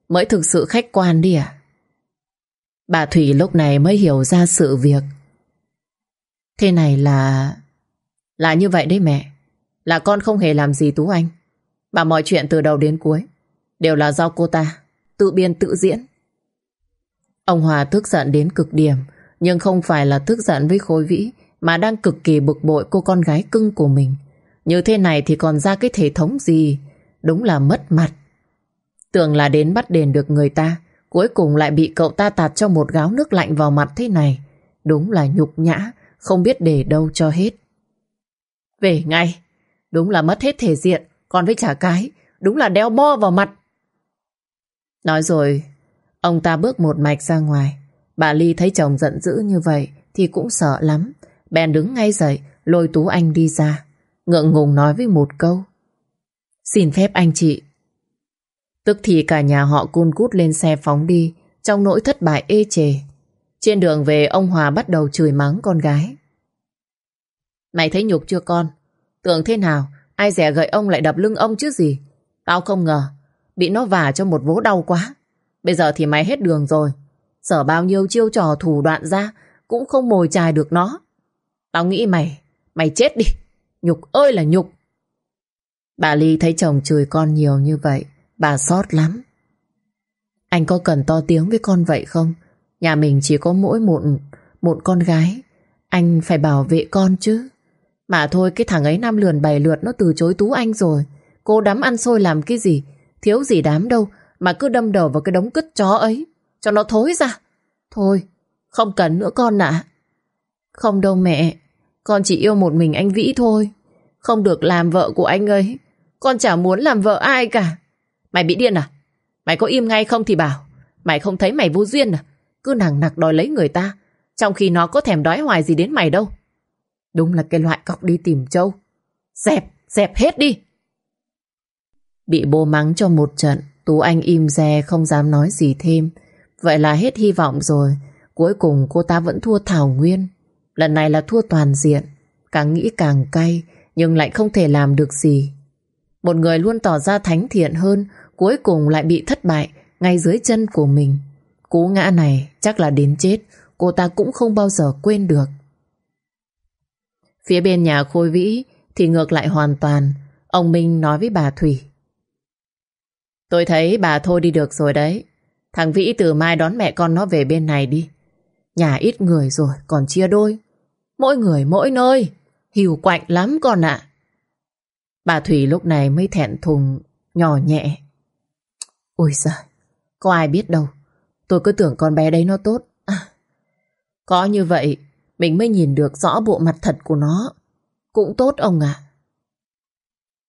mới thực sự khách quan đi à? Bà Thủy lúc này mới hiểu ra sự việc. Thế này là... Là như vậy đấy mẹ. Là con không hề làm gì Tú Anh. Mà mọi chuyện từ đầu đến cuối đều là do cô ta tự biên tự diễn. Ông Hòa tức giận đến cực điểm, nhưng không phải là tức giận với Khối Vĩ mà đang cực kỳ bực bội cô con gái cưng của mình. Như thế này thì còn ra cái thể thống gì? Đúng là mất mặt. Tưởng là đến bắt đền được người ta, Cuối cùng lại bị cậu ta tạt cho một gáo nước lạnh vào mặt thế này. Đúng là nhục nhã, Không biết để đâu cho hết. Về ngay. Đúng là mất hết thể diện, Còn với trả cái, Đúng là đeo bo vào mặt. Nói rồi, Ông ta bước một mạch ra ngoài. Bà Ly thấy chồng giận dữ như vậy Thì cũng sợ lắm. Bèn đứng ngay dậy, Lôi Tú Anh đi ra, ngượng ngùng nói với một câu. Xin phép anh chị. Tức thì cả nhà họ cun cút lên xe phóng đi, trong nỗi thất bại ê chề. Trên đường về, ông Hòa bắt đầu chửi mắng con gái. Mày thấy nhục chưa con? Tưởng thế nào? Ai rẻ gậy ông lại đập lưng ông chứ gì? Tao không ngờ. Bị nó vả cho một vố đau quá. Bây giờ thì mày hết đường rồi. Sở bao nhiêu chiêu trò thủ đoạn ra, cũng không mồi chài được nó. Tao nghĩ mày, mày chết đi. Nhục ơi là nhục. Bà Ly thấy chồng chửi con nhiều như vậy, bà xót lắm. Anh có cần to tiếng với con vậy không? Nhà mình chỉ có mỗi một, một con gái. Anh phải bảo vệ con chứ. Mà thôi cái thằng ấy năm lườn bảy lượt nó từ chối Tú Anh rồi. Cô đám ăn xôi làm cái gì? Thiếu gì đám đâu mà cứ đâm đầu vào cái đống cứt chó ấy. Cho nó thối ra. Thôi, không cần nữa con ạ. Không đâu mẹ. Con chỉ yêu một mình anh Vĩ thôi. Không được làm vợ của anh ấy. Con chả muốn làm vợ ai cả. Mày bị điên à? Mày có im ngay không thì bảo. Mày không thấy mày vô duyên à? Cứ nằng nặc đòi lấy người ta. Trong khi nó có thèm đói hoài gì đến mày đâu. Đúng là cái loại cọc đi tìm châu. Dẹp, dẹp hết đi. Bị bố mắng cho một trận, Tú Anh im re không dám nói gì thêm. Vậy là hết hy vọng rồi. Cuối cùng cô ta vẫn thua Thảo Nguyên. Lần này là thua toàn diện. Càng nghĩ càng cay, nhưng lại không thể làm được gì. Một người luôn tỏ ra thánh thiện hơn, cuối cùng lại bị thất bại ngay dưới chân của mình. Cú ngã này chắc là đến chết, cô ta cũng không bao giờ quên được. Phía bên nhà Khôi Vĩ thì ngược lại hoàn toàn. Ông Minh nói với bà Thủy. Tôi thấy bà thôi đi được rồi đấy. Thằng Vĩ từ mai đón mẹ con nó về bên này đi. Nhà ít người rồi, còn chia đôi. Mỗi người mỗi nơi. Hiểu quạnh lắm con ạ. Bà Thủy lúc này mới thẹn thùng, nhỏ nhẹ. Ôi giời, có ai biết đâu. Tôi cứ tưởng con bé đấy nó tốt. À, có như vậy, mình mới nhìn được rõ bộ mặt thật của nó. Cũng tốt ông ạ.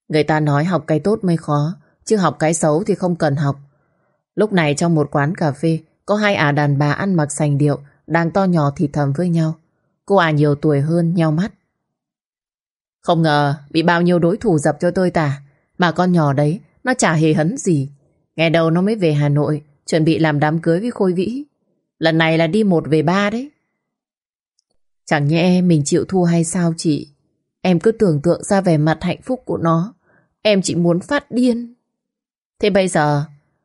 Người ta nói học cái tốt mới khó, chứ học cái xấu thì không cần học. Lúc này trong một quán cà phê, có hai ả đàn bà ăn mặc sành điệu, đang to nhỏ thì thầm với nhau. Cô à, nhiều tuổi hơn, nhau mắt. Không ngờ bị bao nhiêu đối thủ dập cho tôi tả. Mà con nhỏ đấy, nó chả hề hấn gì. Ngày đầu nó mới về Hà Nội, chuẩn bị làm đám cưới với Khôi Vĩ. Lần này là đi một về ba đấy. Chẳng nhẽ mình chịu thua hay sao chị? Em cứ tưởng tượng ra vẻ mặt hạnh phúc của nó. Em chỉ muốn phát điên. Thế bây giờ,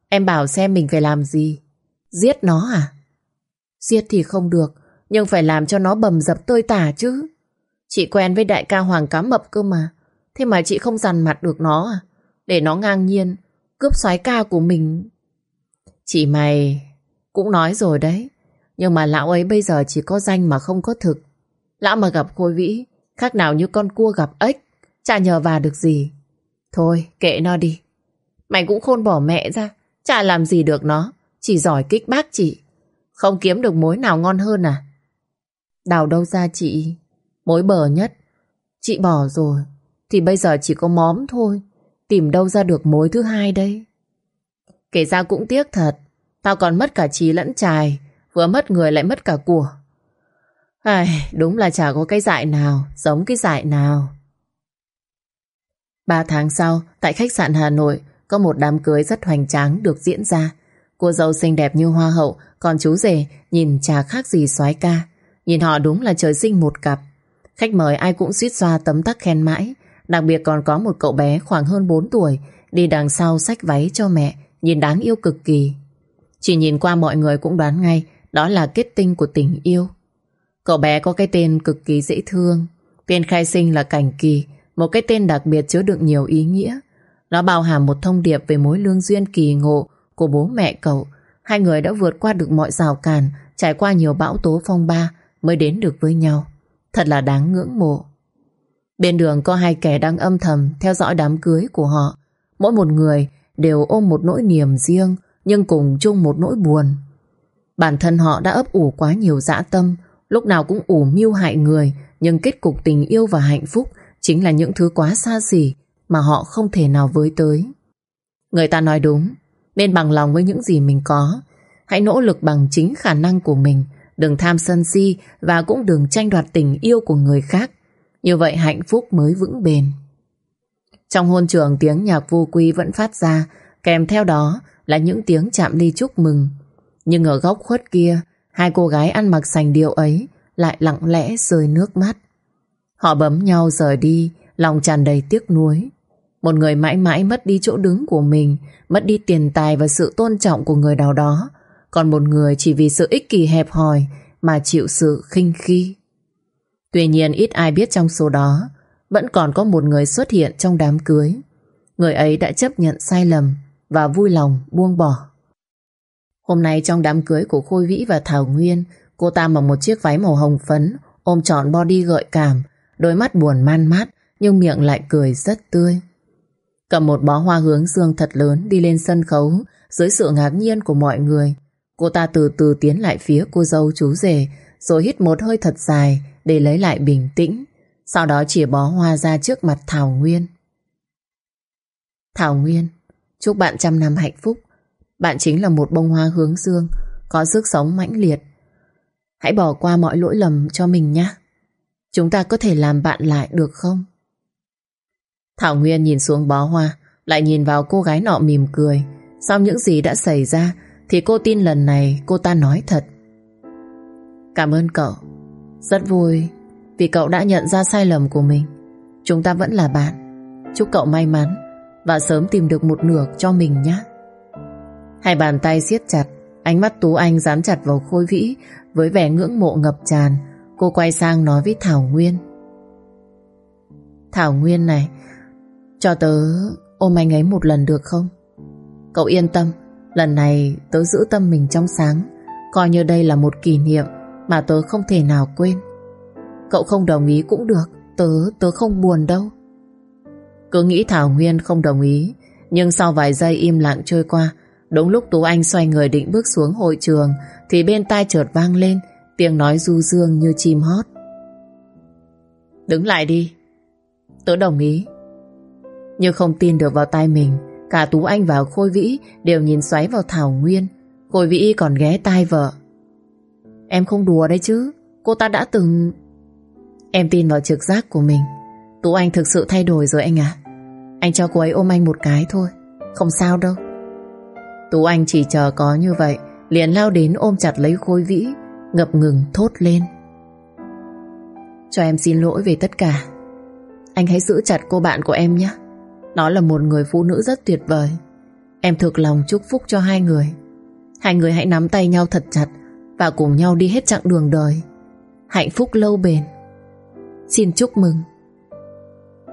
em bảo xem mình phải làm gì? Giết nó à? Giết thì không được, nhưng phải làm cho nó bầm dập tơi tả chứ. Chị quen với đại ca Hoàng Cá Mập cơ mà. Thế mà chị không dằn mặt được nó à? Để nó ngang nhiên, cướp xoái ca của mình. Chị mày cũng nói rồi đấy. Nhưng mà lão ấy bây giờ chỉ có danh mà không có thực. Lão mà gặp Khôi Vĩ, khác nào như con cua gặp ếch, chả nhờ vào được gì. Thôi, kệ nó đi. Mày cũng khôn bỏ mẹ ra, chả làm gì được nó, chỉ giỏi kích bác chị. Không kiếm được mối nào ngon hơn à? Đào đâu ra chị? Mối bờ nhất. Chị bỏ rồi. Thì bây giờ chỉ có móm thôi. Tìm đâu ra được mối thứ hai đây? Kể ra cũng tiếc thật. Tao còn mất cả trí lẫn trài. Vừa mất người lại mất cả của. Ai, đúng là chả có cái dại nào giống cái dại nào. Ba tháng sau, tại khách sạn Hà Nội, có một đám cưới rất hoành tráng được diễn ra. Cô dâu xinh đẹp như hoa hậu, còn chú rể nhìn chả khác gì soái ca. Nhìn họ đúng là trời sinh một cặp. Khách mời ai cũng suýt xoa tấm tắc khen mãi. Đặc biệt còn có một cậu bé khoảng hơn 4 tuổi đi đằng sau sách váy cho mẹ, nhìn đáng yêu cực kỳ. Chỉ nhìn qua mọi người cũng đoán ngay đó là kết tinh của tình yêu. Cậu bé có cái tên cực kỳ dễ thương. Tên khai sinh là Cảnh Kỳ, một cái tên đặc biệt chứa đựng nhiều ý nghĩa. Nó bao hàm một thông điệp về mối lương duyên kỳ ngộ của bố mẹ cậu. Hai người đã vượt qua được mọi rào cản, trải qua nhiều bão tố phong ba mới đến được với nhau. Thật là đáng ngưỡng mộ. Bên đường có hai kẻ đang âm thầm theo dõi đám cưới của họ. Mỗi một người đều ôm một nỗi niềm riêng nhưng cùng chung một nỗi buồn. Bản thân họ đã ấp ủ quá nhiều dã tâm, lúc nào cũng ủ mưu hại người, nhưng kết cục tình yêu và hạnh phúc chính là những thứ quá xa xỉ mà họ không thể nào với tới. Người ta nói đúng, nên bằng lòng với những gì mình có. Hãy nỗ lực bằng chính khả năng của mình, đừng tham sân si và cũng đừng tranh đoạt tình yêu của người khác. Như vậy hạnh phúc mới vững bền. Trong hôn trường tiếng nhạc vô quy vẫn phát ra, kèm theo đó là những tiếng chạm ly chúc mừng. Nhưng ở góc khuất kia, hai cô gái ăn mặc sành điệu ấy lại lặng lẽ rơi nước mắt. Họ bấm nhau rời đi, lòng tràn đầy tiếc nuối. Một người mãi mãi mất đi chỗ đứng của mình, mất đi tiền tài và sự tôn trọng của người nào đó. Còn một người chỉ vì sự ích kỷ hẹp hòi mà chịu sự khinh khi. Tuy nhiên ít ai biết trong số đó, vẫn còn có một người xuất hiện trong đám cưới. Người ấy đã chấp nhận sai lầm và vui lòng buông bỏ. Hôm nay trong đám cưới của Khôi Vĩ và Thảo Nguyên, cô ta mặc một chiếc váy màu hồng phấn, ôm trọn body gợi cảm, đôi mắt buồn man mát, nhưng miệng lại cười rất tươi. Cầm một bó hoa hướng dương thật lớn đi lên sân khấu dưới sự ngạc nhiên của mọi người. Cô ta từ từ tiến lại phía cô dâu chú rể rồi hít một hơi thật dài để lấy lại bình tĩnh. Sau đó chỉ bó hoa ra trước mặt Thảo Nguyên. Thảo Nguyên, chúc bạn trăm năm hạnh phúc. Bạn chính là một bông hoa hướng dương, có sức sống mãnh liệt. Hãy bỏ qua mọi lỗi lầm cho mình nhé. Chúng ta có thể làm bạn lại được không? Thảo Nguyên nhìn xuống bó hoa, lại nhìn vào cô gái nọ mỉm cười. Sau những gì đã xảy ra, thì cô tin lần này cô ta nói thật. Cảm ơn cậu. Rất vui vì cậu đã nhận ra sai lầm của mình. Chúng ta vẫn là bạn. Chúc cậu may mắn và sớm tìm được một nửa cho mình nhé. Hai bàn tay siết chặt, ánh mắt Tú Anh dán chặt vào Khôi Vĩ với vẻ ngưỡng mộ ngập tràn. Cô quay sang nói với Thảo Nguyên. Thảo Nguyên này, cho tớ ôm anh ấy một lần được không? Cậu yên tâm, lần này tớ giữ tâm mình trong sáng, coi như đây là một kỷ niệm mà tớ không thể nào quên. Cậu không đồng ý cũng được, tớ, tớ không buồn đâu. Cứ nghĩ Thảo Nguyên không đồng ý, nhưng sau vài giây im lặng trôi qua, đúng lúc Tú Anh xoay người định bước xuống hội trường, thì bên tai chợt vang lên tiếng nói du dương như chim hót. Đứng lại đi, tớ đồng ý. Nhưng không tin được vào tai mình, cả Tú Anh và Khôi Vĩ đều nhìn xoáy vào Thảo Nguyên. Khôi Vĩ còn ghé tai vợ. Em không đùa đấy chứ, cô ta đã từng... Em tin vào trực giác của mình. Tú Anh thực sự thay đổi rồi anh à. Anh cho cô ấy ôm anh một cái thôi, không sao đâu. Tú Anh chỉ chờ có như vậy, liền lao đến ôm chặt lấy Khôi Vĩ, ngập ngừng thốt lên. Cho em xin lỗi về tất cả. Anh hãy giữ chặt cô bạn của em nhé. Nó là một người phụ nữ rất tuyệt vời. Em thực lòng chúc phúc cho hai người. Hai người hãy nắm tay nhau thật chặt Và cùng nhau đi hết chặng đường đời. Hạnh phúc lâu bền. Xin chúc mừng.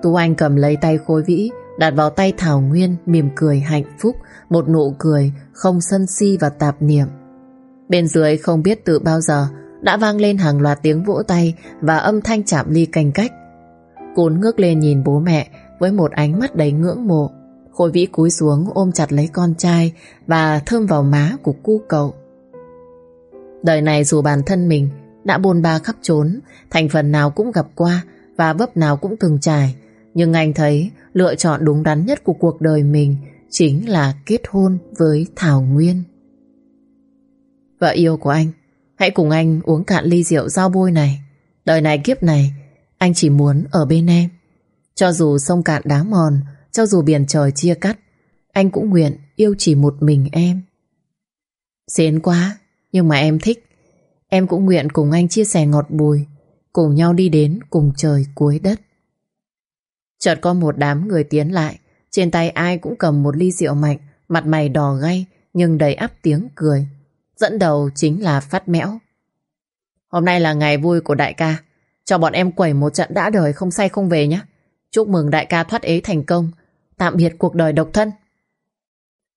Tú Anh cầm lấy tay khối Vĩ Đặt vào tay Thảo Nguyên, Mỉm cười hạnh phúc, Một nụ cười không sân si và tạp niệm. Bên dưới không biết từ bao giờ, Đã vang lên hàng loạt tiếng vỗ tay Và âm thanh chạm ly canh cách. Cún ngước lên nhìn bố mẹ với một ánh mắt đầy ngưỡng mộ. Khôi vĩ cúi xuống ôm chặt lấy con trai và thơm vào má của cu cậu. Đời này dù bản thân mình đã bôn ba khắp trốn, thành phần nào cũng gặp qua và vấp nào cũng từng trải, nhưng anh thấy lựa chọn đúng đắn nhất của cuộc đời mình chính là kết hôn với Thảo Nguyên. Vợ yêu của anh, hãy cùng anh uống cạn ly rượu rau bôi này. Đời này kiếp này, anh chỉ muốn ở bên em. Cho dù sông cạn đá mòn, cho dù biển trời chia cắt, anh cũng nguyện yêu chỉ một mình em. Xến quá, nhưng mà em thích. Em cũng nguyện cùng anh chia sẻ ngọt bùi, cùng nhau đi đến cùng trời cuối đất. Chợt có một đám người tiến lại, trên tay ai cũng cầm một ly rượu mạnh, mặt mày đỏ gay nhưng đầy áp tiếng cười. Dẫn đầu chính là Phát Mẽo. Hôm nay là ngày vui của đại ca, cho bọn em quẩy một trận đã đời không say không về nhé. Chúc mừng đại ca thoát ế thành công, tạm biệt cuộc đời độc thân.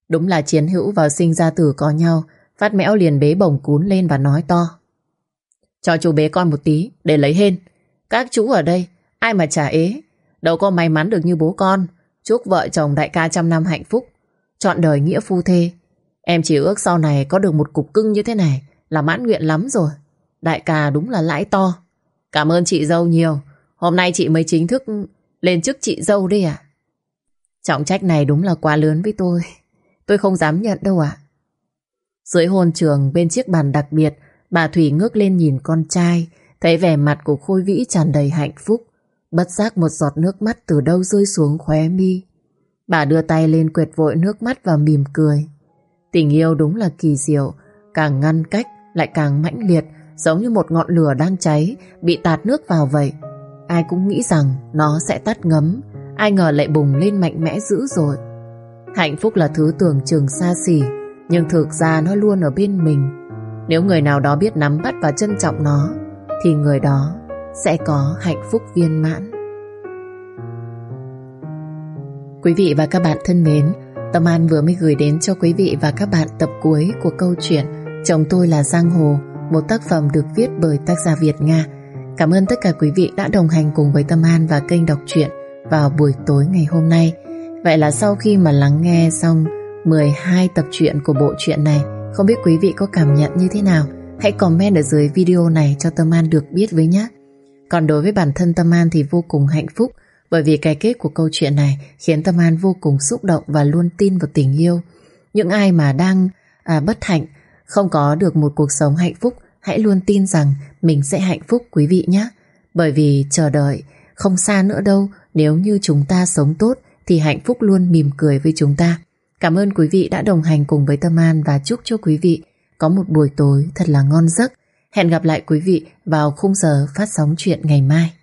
Đúng là chiến hữu vào sinh ra tử có nhau, Phát Mẽo liền bế bồng cún lên và nói to. Cho chú bế con một tí để lấy hên. Các chú ở đây, ai mà trả ế, đâu có may mắn được như bố con. Chúc vợ chồng đại ca trăm năm hạnh phúc, chọn đời nghĩa phu thê. Em chỉ ước sau này có được một cục cưng như thế này là mãn nguyện lắm rồi. Đại ca đúng là lãi to. Cảm ơn chị dâu nhiều. Hôm nay chị mới chính thức lên chức chị dâu đi à? Trọng trách này đúng là quá lớn với tôi. Tôi không dám nhận đâu ạ. Dưới hôn trường bên chiếc bàn đặc biệt, bà Thủy ngước lên nhìn con trai, thấy vẻ mặt của Khôi Vĩ tràn đầy hạnh phúc. Bất giác một giọt nước mắt từ đâu rơi xuống khóe mi. Bà đưa tay lên quệt vội nước mắt và mỉm cười. Tình yêu đúng là kỳ diệu, càng ngăn cách lại càng mãnh liệt, giống như một ngọn lửa đang cháy, bị tạt nước vào vậy. Ai cũng nghĩ rằng nó sẽ tắt ngấm, ai ngờ lại bùng lên mạnh mẽ dữ rồi. Hạnh phúc là thứ tưởng chừng xa xỉ, nhưng thực ra nó luôn ở bên mình. Nếu người nào đó biết nắm bắt và trân trọng nó, thì người đó sẽ có hạnh phúc viên mãn. Quý vị và các bạn thân mến, Tâm An vừa mới gửi đến cho quý vị và các bạn tập cuối của câu chuyện Chồng tôi là Giang Hồ, một tác phẩm được viết bởi tác giả Việt Nga. Cảm ơn tất cả quý vị đã đồng hành cùng với Tâm An và kênh đọc truyện vào buổi tối ngày hôm nay. Vậy là sau khi mà lắng nghe xong 12 tập truyện của bộ truyện này, không biết quý vị có cảm nhận như thế nào? Hãy comment ở dưới video này cho Tâm An được biết với nhé. Còn đối với bản thân Tâm An thì vô cùng hạnh phúc bởi vì cái kết của câu chuyện này khiến Tâm An vô cùng xúc động và luôn tin vào tình yêu. Những ai mà đang à, bất hạnh, không có được một cuộc sống hạnh phúc, hãy luôn tin rằng mình sẽ hạnh phúc quý vị nhé. Bởi vì chờ đợi không xa nữa đâu, nếu như chúng ta sống tốt thì hạnh phúc luôn mỉm cười với chúng ta. Cảm ơn quý vị đã đồng hành cùng với Tâm An và chúc cho quý vị có một buổi tối thật là ngon giấc. Hẹn gặp lại quý vị vào khung giờ phát sóng chuyện ngày mai.